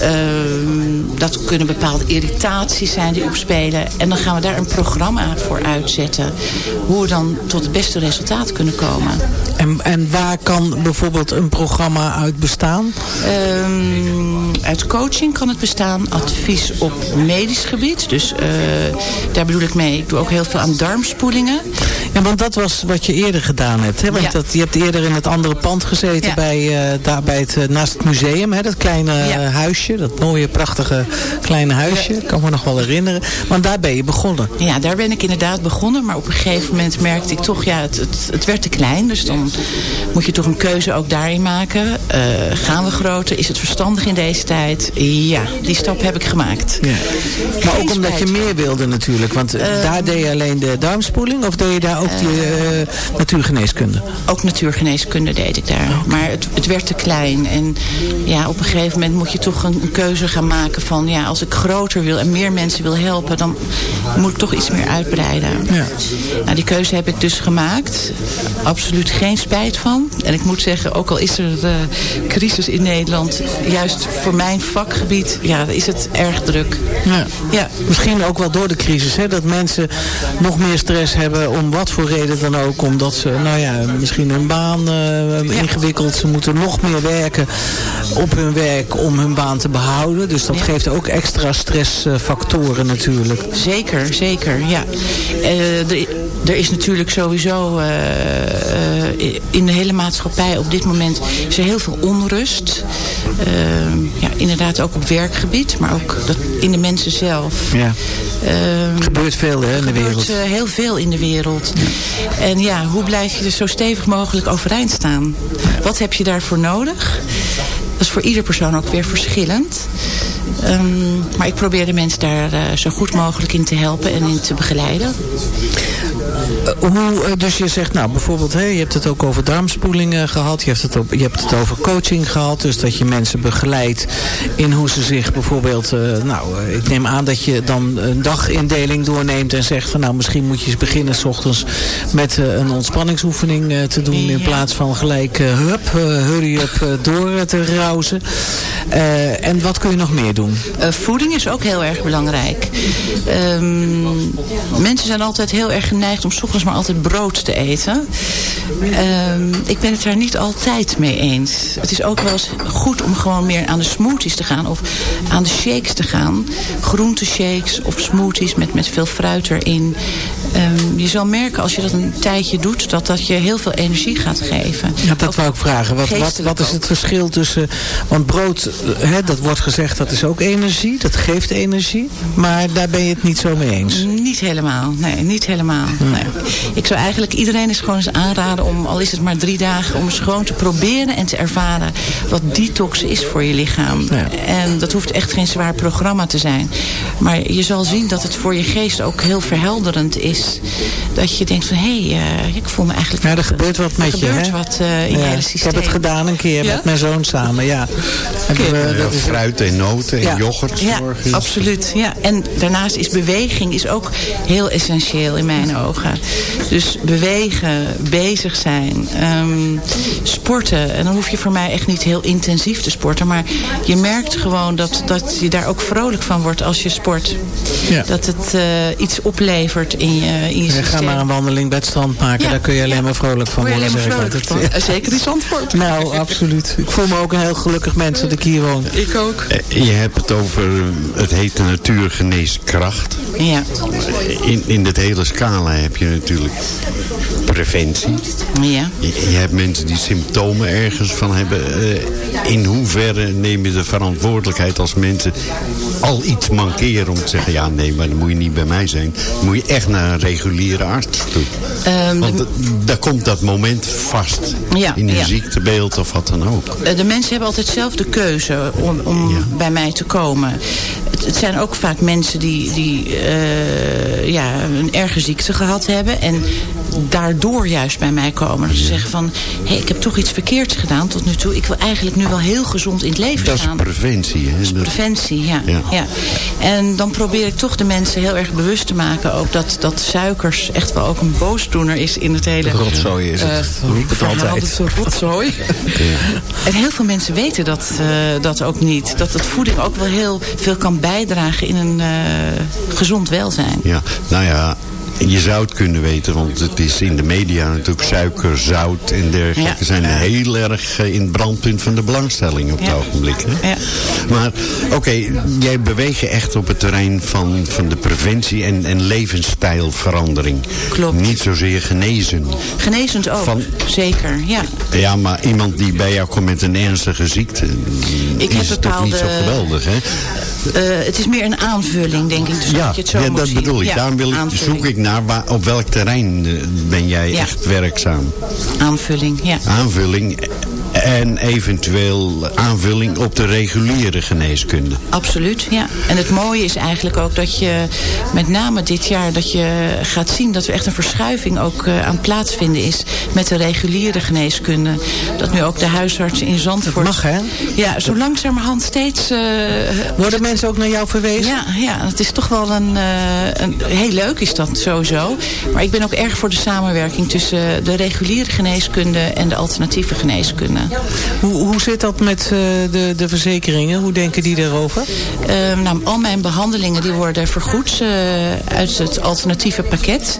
Ehm, dat kunnen bepaalde irritaties zijn die opspelen. En dan gaan we daar een programma voor uitzetten. Hoe we dan tot het beste resultaat kunnen komen. En, en waar kan bijvoorbeeld een programma uit bestaan? Ehm, uit coaching kan het bestaan. Advies op medisch gebied. Dus eh, daar bedoel ik mee. Ik doe ook heel veel aan darmspoelingen. Ja, want dat was wat je eerder gedaan hebt. Hè? Want Ja. dat, je hebt eerder in het andere pand gezeten Ja. bij, eh, daar bij het, eh, naast het museum. Hè? Dat kleine Ja. huisje. Dat mooie, prachtige kleine huisje. Ik kan me nog wel herinneren. Want daar ben je begonnen. Ja, daar ben ik inderdaad begonnen. Maar op een gegeven moment merkte ik toch, ja, het, het, het werd te klein. Dus dan moet je toch een keuze ook daarin maken. Gaan we groter? Is het verstandig in deze tijd? Ja, die stap heb ik gemaakt. Ja. Maar ook omdat je meer wilde natuurlijk. Want eh, Ehm, daar deed je alleen de darmspoeling. Of deed je daar ook die eh, natuurgeneeskunde? Ook natuurgeneeskunde deed ik daar. Maar het, het werd te klein. En ja, op een gegeven moment moet je toch een, een keuze gaan maken van... ja, als ik groter wil en meer mensen wil helpen... dan moet ik toch iets meer uitbreiden. Ja. Nou, die keuze heb ik dus gemaakt. Absoluut geen spijt van. En ik moet zeggen, ook al is er eh, crisis in Nederland... juist voor mijn vakgebied ja, is het erg druk. Ja. Ja. Misschien ook wel door de crisis. Hè? Dat mensen nog meer stress hebben om wat voor reden dan ook. Omdat ze, nou ja, misschien hun baan eh, ingewikkeld. Ze moeten nog meer werken op hun werk om hun baan te behouden. Dus dat geeft ook extra stressfactoren natuurlijk. Zeker, zeker, ja. Eh, er, is natuurlijk sowieso eh, in de hele maatschappij op dit moment is er heel veel onrust. Ja, inderdaad ook op werkgebied, maar ook dat in de mensen zelf. Ja. Ehm, gebeurt veel hè, in de er wereld. gebeurt eh, heel veel in de wereld. En ja, hoe blijf je er zo stevig mogelijk overeind staan? Wat heb je daarvoor nodig? Dat is voor ieder persoon ook weer verschillend. Ehm, maar ik probeer de mensen daar eh, zo goed mogelijk in te helpen en in te begeleiden. Eh, hoe, eh, dus je zegt, nou bijvoorbeeld, je hebt het ook over darmspoeling eh, gehad. Je hebt, het op, je hebt het over coaching gehad. Dus dat je mensen begeleidt in hoe ze zich bijvoorbeeld... eh, nou, ik neem aan dat je dan een dagindeling doorneemt en zegt van... nou, misschien moet je eens beginnen s ochtends met een ontspanningsoefening te doen... in plaats van gelijk, hup, hurry up, door te rauzen. En wat kun je nog meer doen? Voeding is ook heel erg belangrijk. Ehm, mensen zijn altijd heel erg geneigd om 's ochtends maar altijd brood te eten. Ehm, ik ben het daar niet altijd mee eens. Het is ook wel eens goed om gewoon meer aan de smoothies te gaan of aan de shakes te gaan. Groenteshakes of smoothies met, met veel fruit erin. Ehm, je zal merken als je dat een tijdje doet dat dat je heel veel energie gaat geven. Ja, dat wou ik vragen. Wat, wat, wat is het verschil tussen... Want brood, hè, dat wordt gezegd, dat is ook energie. Dat geeft energie. Maar daar ben je het niet zo mee eens. Niet helemaal, nee, niet helemaal. Nee. Ik zou eigenlijk iedereen eens gewoon eens aanraden om, al is het maar drie dagen, om eens gewoon te proberen en te ervaren wat detox is voor je lichaam. Ja. En dat hoeft echt geen zwaar programma te zijn. Maar je zal zien dat het voor je geest ook heel verhelderend is. Dat je denkt van, hé, hey, eh, ik voel me eigenlijk... Ja, er gebeurt wat met er je, gebeurt hè? wat eh, in je Ja, hele ik systeem. heb het gedaan een keer Ja? met mijn zoon samen, ja. Hebben we- dat is, fruit en noten en Ja. yoghurt. Ja, absoluut. Ja. En daarnaast is beweging is ook heel essentieel in mijn ogen. Dus bewegen, bezig zijn, ehm, sporten. En dan hoef je voor mij echt niet heel intensief te sporten. Maar je merkt gewoon dat, dat je daar ook vrolijk van wordt als je sport. Ja. Dat het eh, iets oplevert in je, in je Ja, systeem. ga maar een wandeling bij het strand maken. Ja, Daar kun je alleen ja. maar vrolijk van worden. van. Zeker in Zandvoort. Nou, absoluut. Ik voel me ook een heel gelukkig mens dat ik hier woon. Ik ook. Eh, Je hebt het over, eh, het heet de natuurgeneeskracht. Ja. In, in dit hele scala heb je natuurlijk preventie. Ja. Je, je hebt mensen die symptomen ergens van hebben. Eh, in hoeverre neem je de verantwoordelijkheid als mensen al iets mankeren om te zeggen... ja, nee, maar dan moet je niet bij mij zijn. Dan moet je echt naar een reguliere arts toe. Ehm, Want de- d- daar komt dat moment vast. Ja, in een ja. ziektebeeld of wat dan ook. Eh, De mensen hebben altijd zelf de keuze om, om bij mij te komen. Het, het zijn ook vaak mensen die, die eh, ja, een erge ziekte gehad hebben. En daardoor juist bij mij komen. Dat ze zeggen van, hé, hey, ik heb toch iets verkeerds gedaan tot nu toe. Ik wil eigenlijk nu wel heel gezond in het leven Dat is staan. preventie. Hè? Dat- Preventie, ja. Ja. ja. En dan probeer ik toch de mensen heel erg bewust te maken... ook dat, dat suikers echt wel ook een boosdoener is in het hele... Rotzooi is het. eh, Roep het verhaal, altijd. Het is rotzooi. En heel veel mensen weten dat, eh, dat ook niet. Dat het voeding ook wel heel veel kan bijdragen in een eh, gezond welzijn. Ja, nou ja, je zou het kunnen weten, want het is in de media natuurlijk suiker, zout en dergelijke Ja. zijn heel erg eh, in het brandpunt van de belangstelling op het Ja. ogenblik. Hè? Ja. Maar oké, jij beweegt je echt op het terrein van, van de preventie en, en levensstijlverandering. Klopt. Niet zozeer genezen. Genezend ook, Van- zeker. Ja. Ja, maar iemand die bij jou komt met een ernstige ziekte, Ik is heb het toch niet zo geweldig, hè? Eh, het is meer een aanvulling, denk ik. Dus Ja, je het zo ja dat zien. bedoel ik. Ja, Daarom wil ik, aanvulling. zoek ik naar waar, op welk terrein eh, ben jij Ja. echt werkzaam. Aanvulling, ja. Aanvulling en eventueel aanvulling op de reguliere geneeskunde. Absoluut, ja. En het mooie is eigenlijk ook dat je met name dit jaar... dat je gaat zien dat er echt een verschuiving ook eh, aan het plaatsvinden is... met de reguliere geneeskunde. Dat nu ook de huisartsen in Zandvoort... mag, hè? Ja, zo langzamerhand steeds... eh, Worden mensen ook naar jou verwezen? ja, ja, het is toch wel een, eh, een... Heel leuk is dat sowieso. Maar ik ben ook erg voor de samenwerking tussen de reguliere geneeskunde... en de alternatieve geneeskunde. Hoe, hoe zit dat met eh, de, de verzekeringen? Hoe denken die daarover? Eh, nou, al mijn behandelingen die worden vergoed eh, uit het alternatieve pakket.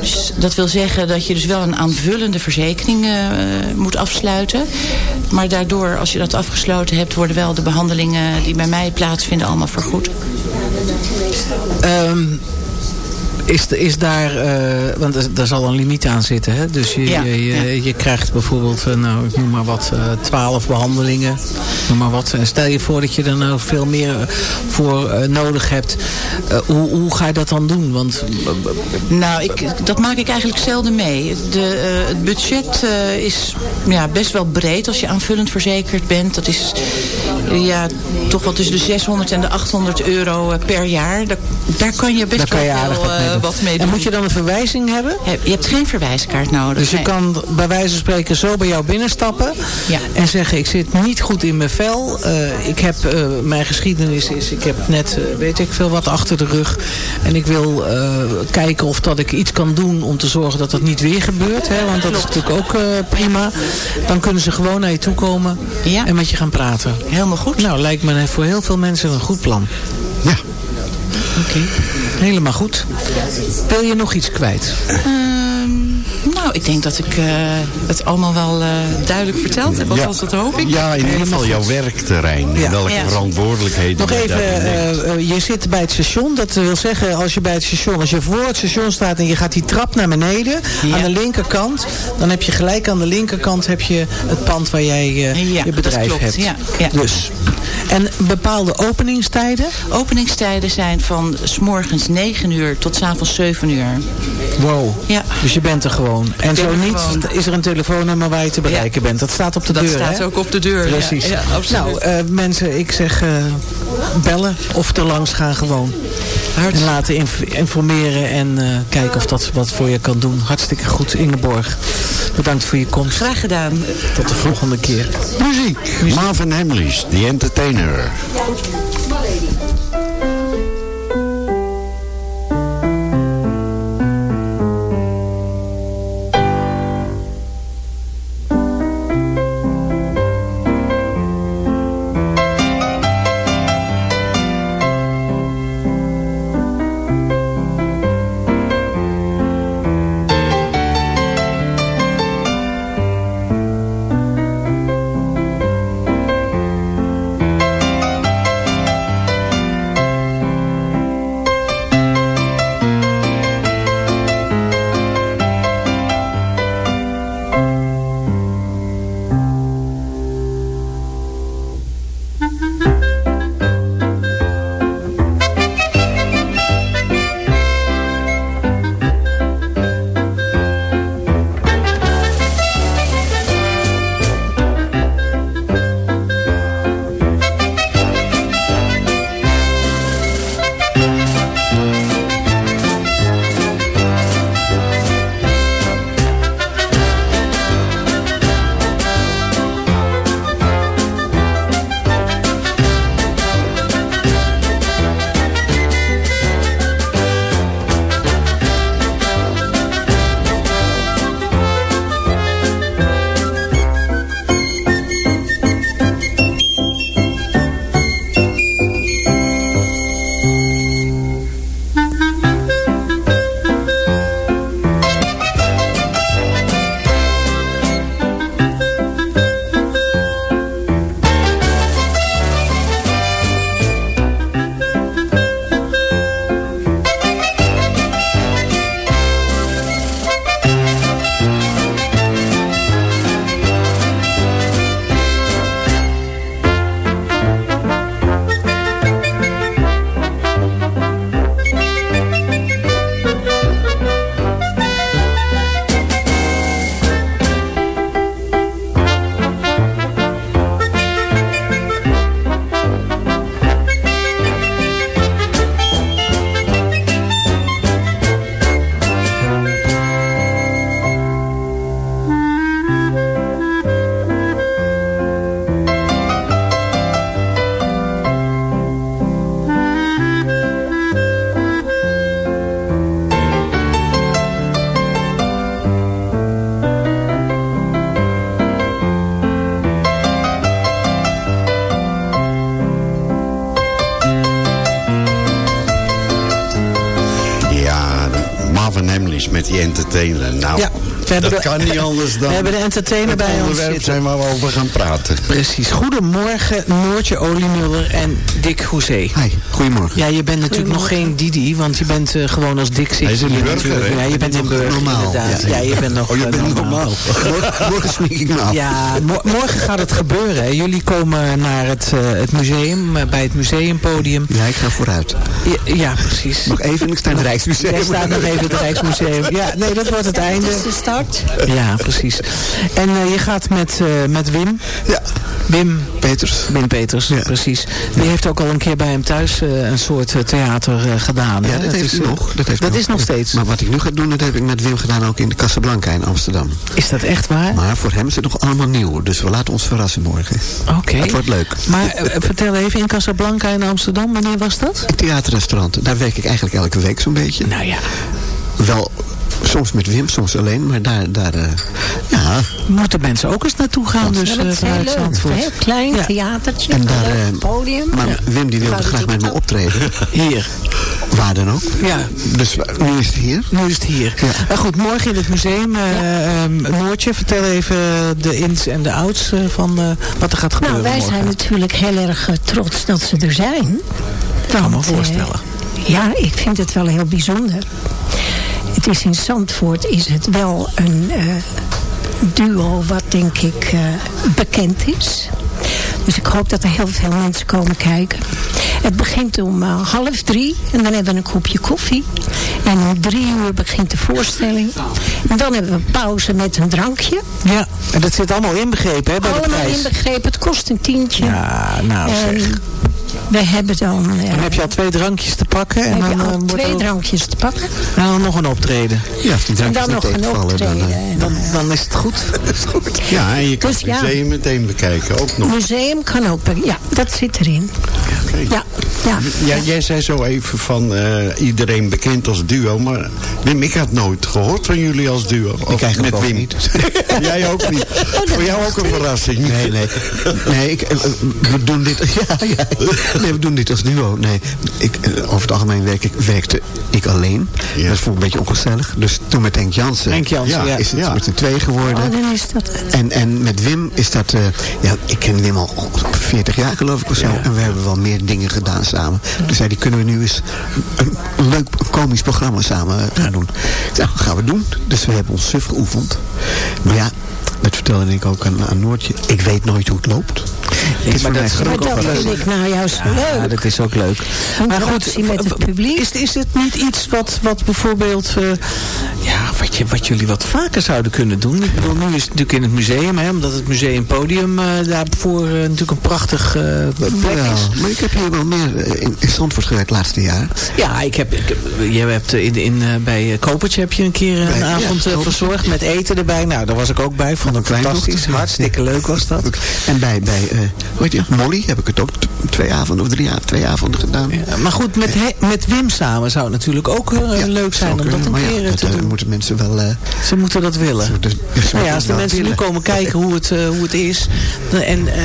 Dus dat wil zeggen dat je dus wel een aanvullende verzekering eh, moet afsluiten. Maar daardoor, als je dat afgesloten hebt, worden wel de behandelingen die bij mij plaatsvinden allemaal vergoed. Ehm, Is, is daar, eh, want daar zal een limiet aan zitten. Hè? Dus je, Ja, je, je, ja. je krijgt bijvoorbeeld, eh, nou ik noem maar wat, eh, twaalf behandelingen. Noem maar wat. En stel je voor dat je er nou veel meer voor nodig hebt. Hoe, hoe ga je dat dan doen? Want Nou, ik, dat maak ik eigenlijk zelden mee. De, het budget is ja, best wel breed als je aanvullend verzekerd bent. Dat is ja, toch wel tussen de 600 en de 800 euro per jaar. Daar, daar kan je best daar kan je wel veel, wat mee doen. En moet je dan een verwijzing hebben? Je hebt geen verwijskaart nodig. Dus je nee. kan bij wijze van spreken zo bij jou binnenstappen. Ja. En zeggen ik zit niet goed in mijn vel. Eh, ik heb, eh, mijn geschiedenis is, ik heb net eh, weet ik veel wat achter de rug. En ik wil eh, kijken of dat ik iets kan doen om te zorgen dat dat niet weer gebeurt. Hè, want dat is natuurlijk ook eh, prima. Dan kunnen ze gewoon naar je toe komen Ja. en met je gaan praten. Helemaal goed. Nou, lijkt me voor heel veel mensen een goed plan. Ja. Oké. Helemaal goed. Wil je nog iets kwijt? Ehm, nou, ik denk dat ik eh, het allemaal wel eh, duidelijk verteld heb. Althans, dat hoop ik. Ja, in ieder geval jouw werkterrein. Ja. Welke Ja. verantwoordelijkheden Nog je even, eh, je zit bij het station. Dat wil zeggen, als je bij het station, als je voor het station staat en je gaat die trap naar beneden, Ja. aan de linkerkant, dan heb je gelijk aan de linkerkant heb je het pand waar jij eh, Ja, je bedrijf dat klopt. hebt. Ja, ja. Dus. En bepaalde openingstijden? Openingstijden zijn van s morgens 9 uur tot s avonds 7 uur. Wow. Ja. Dus je bent er gewoon. En zo niet, gewoon. is er een telefoonnummer waar je te bereiken bent. Dat staat op de Dat deur, staat hè? ook op de deur. Precies. Ja, absoluut. nou, eh, mensen, ik zeg eh, bellen of er langs gaan gewoon. En laten inf- informeren en eh, kijken of dat wat voor je kan doen. Hartstikke goed, Ingeborg. Bedankt voor je komst. Graag gedaan. Tot de volgende keer. Muziek. Marvin Hamlies, The Entertainer. Hamlies met die Entertainer. Nou, Ja, hebben Dat de- kan niet anders dan. We hebben de entertainer bij ons zitten. zijn waar we over gaan praten. Precies. Goedemorgen, Noortje Oliemuller en Dick Hoezee. Hi, goedemorgen. Ja, je bent natuurlijk nog geen Didi, want je bent eh, gewoon als Dick zit. Hij is een hier burger, natuurlijk. hè? Ja, je bent een burger, normaal. inderdaad. Ja, Ja, je bent nog Oh, je eh, bent niet normaal. Morgen, ik me af. Ja, mo- morgen gaat het gebeuren. hè. Jullie komen naar het, eh, het museum, bij het museumpodium. Ja, ik ga vooruit. Ja, ja, precies. Nog even, ik sta in het Rijksmuseum. Jij staat nog even in het Rijksmuseum. Ja, nee, dat wordt het einde. Dat is de start. Ja, precies. En eh, je gaat met, eh, met Wim. Ja, Wim Peters. Wim Peters, Ja. precies. Die heeft ook al een keer bij hem thuis eh, een soort theater gedaan. Ja, hè? dat, heeft is, nog. Dat, heeft dat hij is nog steeds. Maar wat ik nu ga doen, dat heb ik met Wim gedaan ook in de Casablanca in Amsterdam. Is dat echt waar? Maar voor hem is het nog allemaal nieuw. Dus we laten ons verrassen morgen. Oké. Het wordt leuk. Maar vertel even, in Casablanca in Amsterdam, wanneer was dat? Een theaterrestaurant. Daar werk ik eigenlijk elke week zo'n beetje. Nou ja, Wel, soms met Wim, soms alleen. Maar daar, daar eh, ja. moeten mensen ook eens naartoe gaan, dus Ja, eh, dat is heel leuk. Heel klein Ja. theatertje. En daar, eh, podium. Maar Wim die wilde graag met me optreden. Hier. Waar dan ook. Ja, Dus nu is het hier. nu is het hier. Ja. Maar goed, morgen in het museum. eh, ehm, Noortje, vertel even de ins en de outs eh, van eh, wat er gaat gebeuren Nou, wij morgen. zijn natuurlijk heel erg eh, trots dat ze er zijn. kan me eh, voorstellen. ja, ik vind het wel heel bijzonder. Het is in Zandvoort is het wel een eh, duo wat denk ik eh, bekend is. Dus ik hoop dat er heel veel mensen komen kijken. Het begint om eh, half drie en dan hebben we een kopje koffie. En om drie uur begint de voorstelling. En dan hebben we pauze met een drankje. Ja, en dat zit allemaal inbegrepen hè, bij de Allemaal prijs. inbegrepen. Het kost een tientje. Ja, nou En zeg. We hebben dan... Dan heb je al twee drankjes te pakken. En heb je dan, al eh, twee ook- drankjes te pakken. en dan nog een optreden. Ja, als die En drankjes dan nog een dan... optreden. eh, En Dan, dan is het goed. Ja, en je kan Dus het ja. museum meteen bekijken, ook nog. Museum kan ook... be- Ja, dat zit erin. Ja, ja. Ja, jij zei zo even van eh, iedereen bekend als duo, maar Wim, ik had nooit gehoord van jullie als duo. Of eigenlijk met ook Wim. niet. jij ook niet. Voor jou ook een verrassing. Nee, nee. Nee, ik, eh, we doen dit... Ja, ja. Nee, we doen dit als duo. Nee, ik, eh, over het algemeen werk ik, werkte ik alleen. Ja. Dat vond ik een beetje ongezellig. Dus toen met Henk Jansen... Henk Jansen, ja. Is het Ja. met z'n twee geworden. Oh, dan is dat het. En, en met Wim is dat... eh, ja, ik ken Wim al 40 jaar geloof ik of zo. En we hebben wel meer dingen gedaan samen. Dus zei die kunnen we nu eens een, leuk komisch programma samen gaan doen. Ik dat gaan we doen. Dus we hebben ons suf geoefend. Maar ja, dat vertelde ik ook aan, aan Noortje. Ik weet nooit hoe het loopt. Is maar dat is groot Maar dat leuk. vind ik nou juist Ja, leuk. dat is ook leuk. Maar goed, met het publiek. Is, is het niet iets wat, wat bijvoorbeeld, eh, ja, wat, je, wat jullie wat vaker zouden kunnen doen? Ik bedoel, nu is het natuurlijk in het museum, hè, omdat het museumpodium eh daarvoor eh, natuurlijk een prachtig plek Ja, is. maar ik heb hier wel meer in, in Zandvoort gewerkt de laatste jaren. Ja, ik heb, ik, je hebt in, in, bij Kopertje heb je een keer een Bij- avond verzorgd met eten erbij. Nou, daar was ik ook bij. Ik kleindochter. fantastisch. Hartstikke leuk was dat. En bij, bij eh, hoe heet je, Molly heb ik het ook twee avonden of drie twee avonden gedaan. Ja, maar goed, met, he- met Wim samen zou het natuurlijk ook eh, Ja, leuk zijn om dat een maar keer ja, eh, dat, te eh, doen. moeten mensen wel... eh, Ze moeten dat willen. Nou ja, als de mensen nu komen kijken hoe het, eh, hoe het is. En, eh,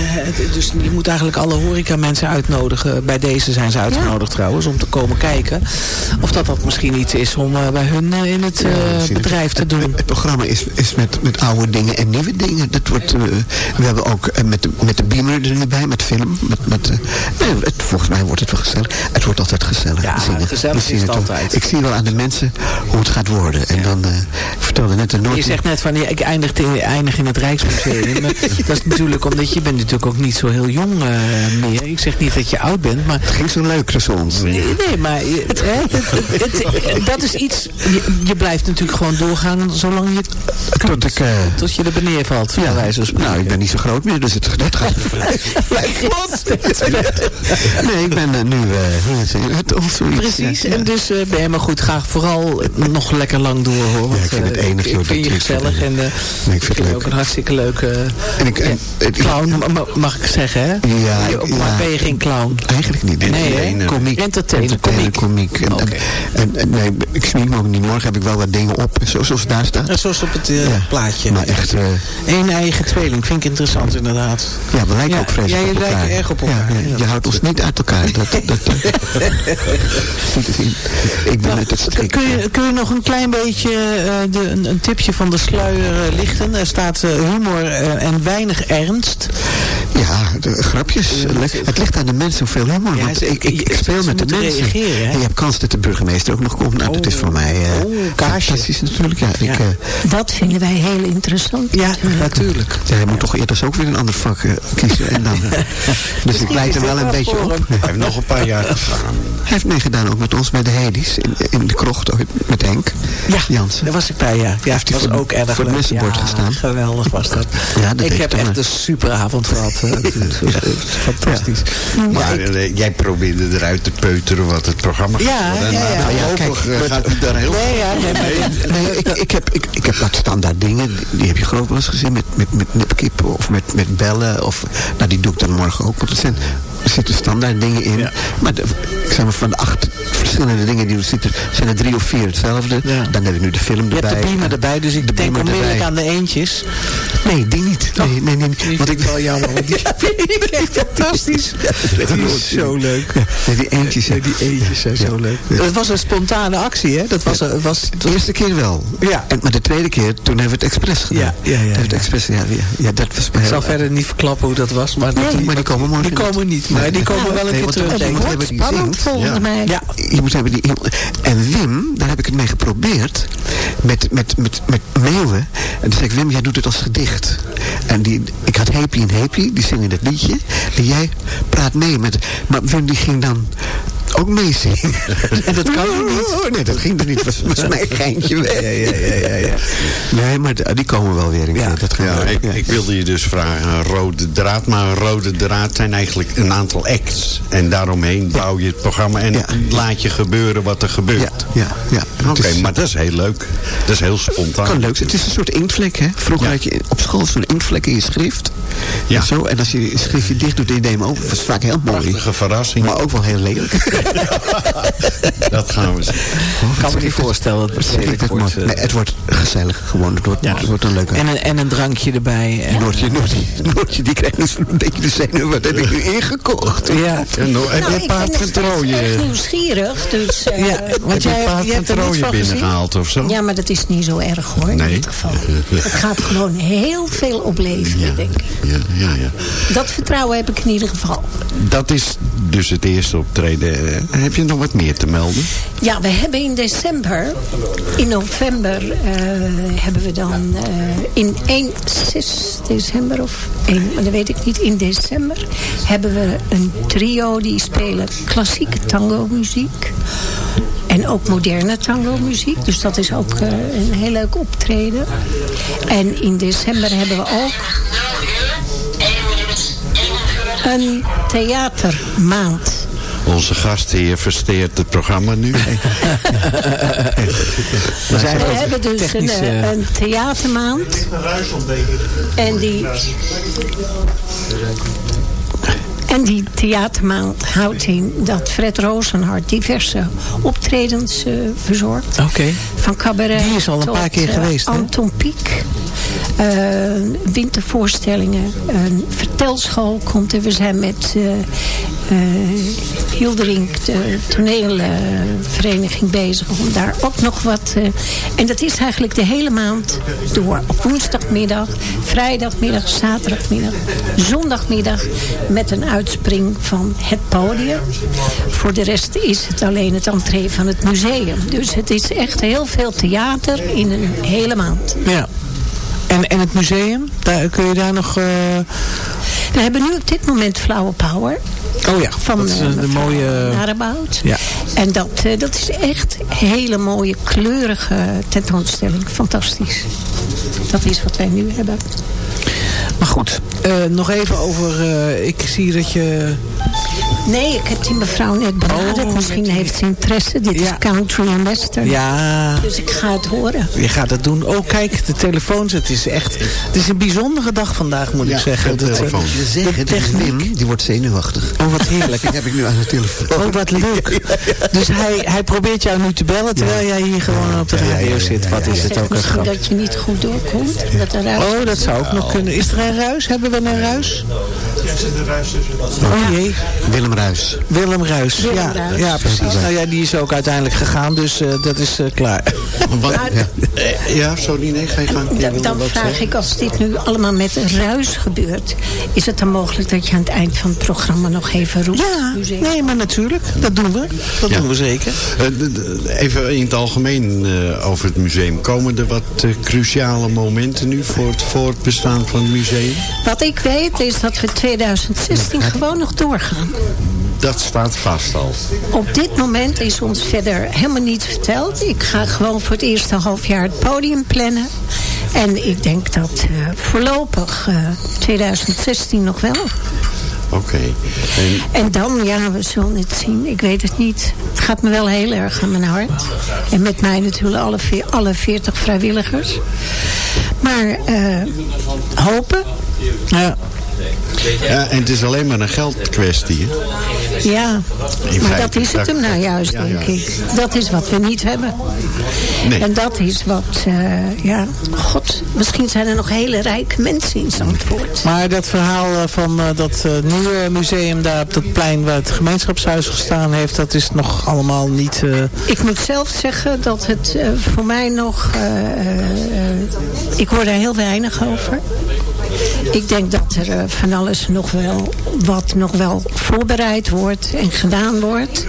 dus je moet eigenlijk alle horeca mensen uitnodigen. Bij deze zijn ze uitgenodigd trouwens. Om te komen kijken. Of dat dat misschien iets is om eh, bij hun eh, in het eh, bedrijf te doen. Het, het programma is, is met, met oude dingen en nieuwe dingen. Dat wordt, eh, we hebben ook eh, met, de, met de beamer er nu bij, met film. Met, met, eh, nee, het, volgens mij wordt het wel gezellig. Het wordt altijd gezellig. Ja, gezellig is het altijd. Ik zie wel aan de mensen hoe het gaat worden. En dan, ik vertelde net de Noord... Je zegt net van, ik eindig, in- eindig in het Rijksmuseum. Maar dat is natuurlijk omdat je bent natuurlijk ook niet zo heel jong meer. Ik zeg niet dat je oud bent, maar... Het ging zo leuk tussen ons. Nee, nee, maar je- hè, het- het- het- dat is iets... Je, je blijft natuurlijk gewoon doorgaan zolang je Tot ik... tot je er beneden valt, bij wijze van spreken. nou, ik ben niet zo groot meer, dus het, dat gaat Nee, ik ben eh, nu... hoe heet het? het of zoiets. Precies, Ja, ja. en dus eh, ben je maar goed, ga vooral nog lekker lang door hoor. Want, ik vind het enig, ik, joh, ik vind dat- je gezellig en Nee, ik vind het ook een hartstikke leuke En ik, en, het- clown, ma- ma- mag ik zeggen hè? Ja, ik- maar ja. ben je geen clown? Eigenlijk niet. Nee? Entertainer. Komiek. Entertainer, komiek. komiek. En, en, en, nee, ik smiek me ook niet. Morgen heb ik wel wat dingen op, zo- zoals het daar staat. Ja, zoals op het Ja. plaatje. Maar echt, Eén eigen tweeling, vind ik interessant inderdaad. ja, we lijken Ja, ook vreselijk ja, op je elkaar. lijkt erg op elkaar, Ja, ja, je houdt ons niet uit elkaar. Dat, dat. Ik ben net het Kun strikken. je, kun je nog een klein beetje eh, de, een, een tipje van de sluier eh, lichten? Er staat eh, humor eh, en weinig ernst. Ja, de, grapjes. Het ligt aan de mensen hoeveel humor. Ja, want ze- ik, ik, ik ze- speel met de mensen. reageren, hè? en je hebt kans dat de burgemeester ook nog komt. Nou, dat is voor mij eh kaarsje. fantastisch natuurlijk. Ja, ik, eh, Dat vinden wij heel interessant. Ja, natuurlijk. ja, hij moet toch eerder ook weer een ander vak eh, kiezen. En dan, eh, dus ik leid hem wel een beetje op. Hij heeft nog een paar jaar gestaan. Hij heeft meegedaan ook met ons bij de Hedis. In, in de krocht met Henk Ja, Jansen. daar was ik bij, ja. Ja, Heeft hij was voor- ook erg voor het leuk. messenbord ja, gestaan? geweldig was dat. Ja, dat ik heb echt maar. een superavond gehad. eh. Het was echt Fantastisch. Maar jij probeerde eruit te peuteren wat het programma Ja, gaat worden. ja, ja. Maar Ja, kijk, eh, gaat hij daar heel Nee, ja, nee, Nee, ik, ik, heb, ik, ik heb wat standaard dingen. Die heb je geloof ik wel eens gezien met, met, met nipkip of met, met bellen. Of, nou, die doe ik dan morgen ook. Want er, zijn, zitten standaard dingen in. Maar de, ik zeg maar van de acht verschillende dingen die er zitten, zijn er drie of vier hetzelfde. Dan heb ik nu de film Je erbij. hebt de beamer erbij, dus ik De denk onmiddellijk erbij. aan de eentjes. Nee, die niet. Nee, nee, nee. nee. Want ik wel jammer, want die vind ik echt fantastisch. Die is zo leuk. Nee, die eentjes. Nee, die eentjes zijn zo leuk. Het was een spontane actie, hè? Dat was, een- was, De eerste keer wel. Ja. En, maar de tweede keer, toen hebben we het expres gedaan. Ja, ja, ja, ja. expres, ja, ja, ja, dat was ik zal verder niet verklappen hoe dat was. Maar, dat- Nee, maar die komen morgen Die komen niet, maar die komen wel een keer terug. het denk ik. wordt Wordt spannend volgens Ja. mij. Ja, Je moet hebben die, en Wim, daar heb ik het mee geprobeerd. Met, met, met, met Meeuwen. En toen zei ik, Wim, jij doet het als gedicht. En die, ik had Happy en Happy, die zingen dat liedje. En jij praat mee met... Maar Wim die ging dan ook meezingen. en dat kan niet. Oh, nee, dat ging er niet. Dat was, mijn geintje weg. Ja, ja, ja, ja, ja. Nee, maar die komen wel weer keer. Dat Ja, ik, ik wilde je dus vragen, een rode draad. Maar een rode draad zijn eigenlijk een aantal acts. En daaromheen bouw je het programma en Ja. laat je gebeuren wat er gebeurt. ja, ja, ja. Oké, is- maar dat is heel leuk. Dat is heel spontaan. kan leuk zijn. Het is een soort inktvlek, hè? Vroeger Ja. had je op school zo'n inktvlek in je schrift. Ja. En, zo, en als je je schriftje dicht doet, dan je hem ook. Dat was vaak heel mooi. Prachtige verrassing. Maar ook wel heel lelijk. Dat gaan we zien. ik kan me niet voorstellen dat het ik wordt. eh. Nee, het wordt gezellig gewoon. Het wordt, Ja. het wordt een leuke... En een, en een drankje erbij. En, Noortje, Noortje, Noortje, die krijgt dus een beetje de zenuwen. Wat heb ik nu ingekocht? ja. En nog- heb Nou, je ik ben nog steeds Trooien? erg nieuwsgierig. Dus, eh, Ja, want Heb je jij, paard jij hebt er niks van binnengehaald of zo? Ja, maar dat is niet zo erg hoor, in Nee. dit geval. Het gaat gewoon heel veel opleveren, denk ik. Ja, ja, ja. Dat vertrouwen heb ik in ieder geval. Dat is dus het eerste optreden. Eh, Heb je nog wat meer te melden? Ja, we hebben in december, in november eh, hebben we dan eh, in 1, 6 december of 1, maar dat weet ik niet, in december hebben we een trio die spelen klassieke tango muziek. En ook moderne tango muziek. Dus dat is ook een heel leuk optreden. En in december hebben we ook een theatermaand. Onze gastheer versteert het programma nu. We zijn We hebben dus een, technisch, eh, eh, een theatermaand. En die... En die theatermaand houdt in dat Fred Rozenhart diverse optredens eh, verzorgt. Oké. Van cabaret Die is al een tot, paar keer eh, geweest? Anton Pieck. Eh, wintervoorstellingen. Een vertelschool komt er. We zijn met eh Hilderink, de toneelvereniging, bezig. Om daar ook nog wat... eh, en dat is eigenlijk de hele maand door. Op woensdagmiddag, vrijdagmiddag, zaterdagmiddag, zondagmiddag. Met een uitspring van het podium. Voor de rest is het alleen het entree van het museum. Dus het is echt heel veel theater in een hele maand. Ja. En, en het museum? Daar, kun je daar nog... eh, We hebben nu op dit moment Flower Power. Oh ja, van dat is eh, een mevrouw mooie... Narabout. Ja. En dat, eh, dat is echt hele mooie, kleurige tentoonstelling. Fantastisch. Dat is wat wij nu hebben. Maar goed, eh, nog even over... eh, ik zie dat je... Nee, ik heb die mevrouw net benaderd. Oh, Misschien met die- heeft ze interesse. Dit Ja. is country en western. Ja, Dus ik ga het horen. je gaat het doen. Oh, kijk, de telefoons. Het is echt... Het is een bijzondere dag vandaag, moet ik zeggen. Dat, eh, zegt, de het is techniek. Die wordt zenuwachtig. Oh, wat heerlijk. Die heb ik nu aan de telefoon. Oh, wat leuk. Dus hij, hij probeert jou nu te bellen terwijl jij hier gewoon op de radio zit. Wat is het ook een misschien grap. dat je niet goed doorkomt. Dat er ruis Oh, dat zou ook nog kunnen. Is er een ruis? Hebben we een ruis? Oh jee. Willem Ruis. Willem Ruis. Willem ja, Ruis. ja, precies. Nou ja, die is ook uiteindelijk gegaan, dus eh, dat is eh, klaar. Wat, ja. Eh, ja, sorry, nee, ga je gang. Dan, dan vraag zeggen? ik, als dit nu allemaal met ruis gebeurt... is het dan mogelijk dat je aan het eind van het programma nog even roept? Ja, Museum? nee, maar natuurlijk. Dat doen we. Dat Ja. doen we zeker. Even in het algemeen over het museum. Komen er wat cruciale momenten nu voor het voortbestaan van het museum? Wat ik weet is dat we 2016 gewoon nog doorgaan. Dat staat vast al. Op dit moment is ons verder helemaal niets verteld. Ik ga gewoon voor het eerste half jaar het podium plannen. En ik denk dat eh, voorlopig eh, 2016 nog wel. Oké. En En dan, ja, we zullen het zien. Ik weet het niet. Het gaat me wel heel erg aan mijn hart. En met mij natuurlijk alle, alle 40 vrijwilligers. Maar eh, hopen. Ja. Ja, en het is alleen maar een geldkwestie. hè? Ja, maar dat is het hem nou juist, Ja, denk ja. ik. Dat is wat we niet hebben. Nee. En dat is wat, eh, ja, god, misschien zijn er nog hele rijke mensen in Zandvoort. Maar dat verhaal eh, van eh, dat nieuwe museum daar op dat plein waar het gemeenschapshuis gestaan heeft, dat is nog allemaal niet... eh, Ik moet zelf zeggen dat het voor mij nog... eh, eh, eh, ik hoor daar heel weinig over. Ik denk dat er eh, van alles nog wel wat nog wel voorbereid wordt en gedaan wordt.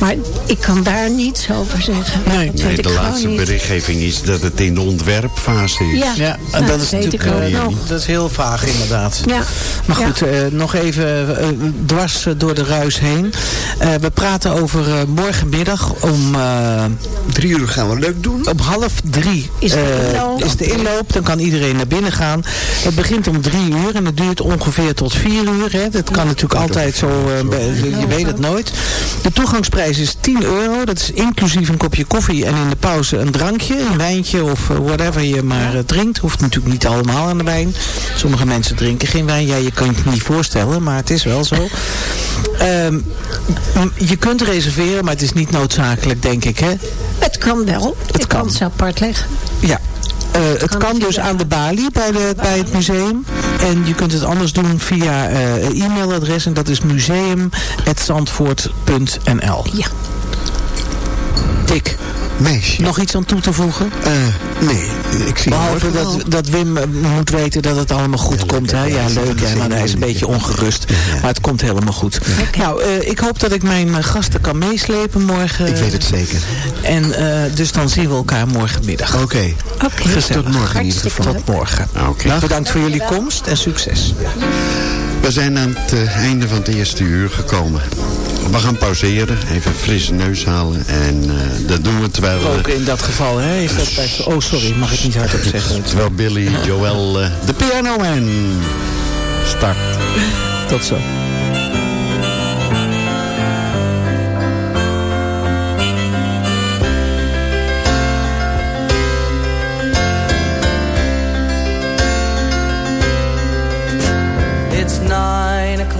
Maar ik kan daar niets over zeggen. Nee, de laatste berichtgeving is dat het in de ontwerpfase is. Ja, Ja, en nou, dat is natuurlijk eh, nog. dat is heel vaag inderdaad. Ja. Maar Ja. goed, eh, nog even dwars door de ruis heen. Eh, we praten over eh, morgenmiddag om... eh, Drie uur gaan we leuk doen. om half drie Is de inloop. is de inloop. Dan kan iedereen naar binnen gaan. Het begint om drie uur en het duurt ongeveer tot vier uur. Hè. Dat kan natuurlijk altijd zo, eh, je weet het nooit. De toegangsprijs is 10 euro. Dat is inclusief een kopje koffie en in de pauze een drankje, een wijntje of eh, whatever je maar eh, drinkt. Hoeft natuurlijk niet allemaal aan de wijn. Sommige mensen drinken geen wijn. Ja, je kan het niet voorstellen, maar het is wel zo. Ehm, je kunt reserveren, maar het is niet noodzakelijk, denk ik. Hè? Het kan wel. Het kan ze apart leggen. Ja. Eh, het Kan dus aan de balie bij, de, bij het museum. En je kunt het anders doen via eh, e-mailadres. En dat is museum.zandvoort.nl Ja. Dick, Meisje. nog iets aan toe te voegen? Eh, nee, ik zie Behalve wel. dat, dat Wim eh, moet weten dat het allemaal goed komt. Hè? Ja, leuk. hè, maar hij is een beetje ongerust. Maar het komt helemaal goed. Nou, eh, ik hoop dat ik mijn gasten kan meeslepen morgen. Ik weet het zeker. En eh, dus dan zien we elkaar morgenmiddag. Oké. Oké. Gezellig. Tot morgen in ieder geval. Tot morgen. Oké. Bedankt voor jullie komst en succes. We zijn aan het einde van het eerste uur gekomen. We gaan pauzeren, even frisse neus halen. En eh, dat doen we terwijl, eh, Ook in dat geval, hè? Is dat bij... Oh, sorry, mag ik niet hardop zeggen. terwijl Billy Joel eh, de pianoman start. Tot zo.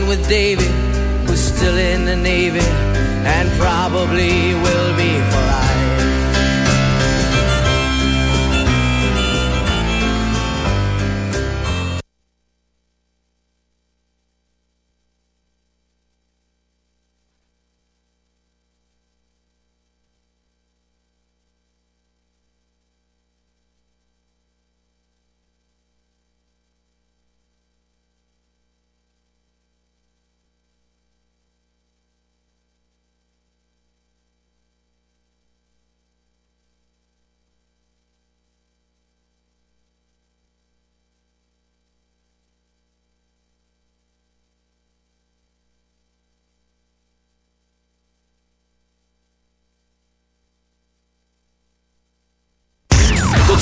With Davy, who's still in the Navy and probably will be for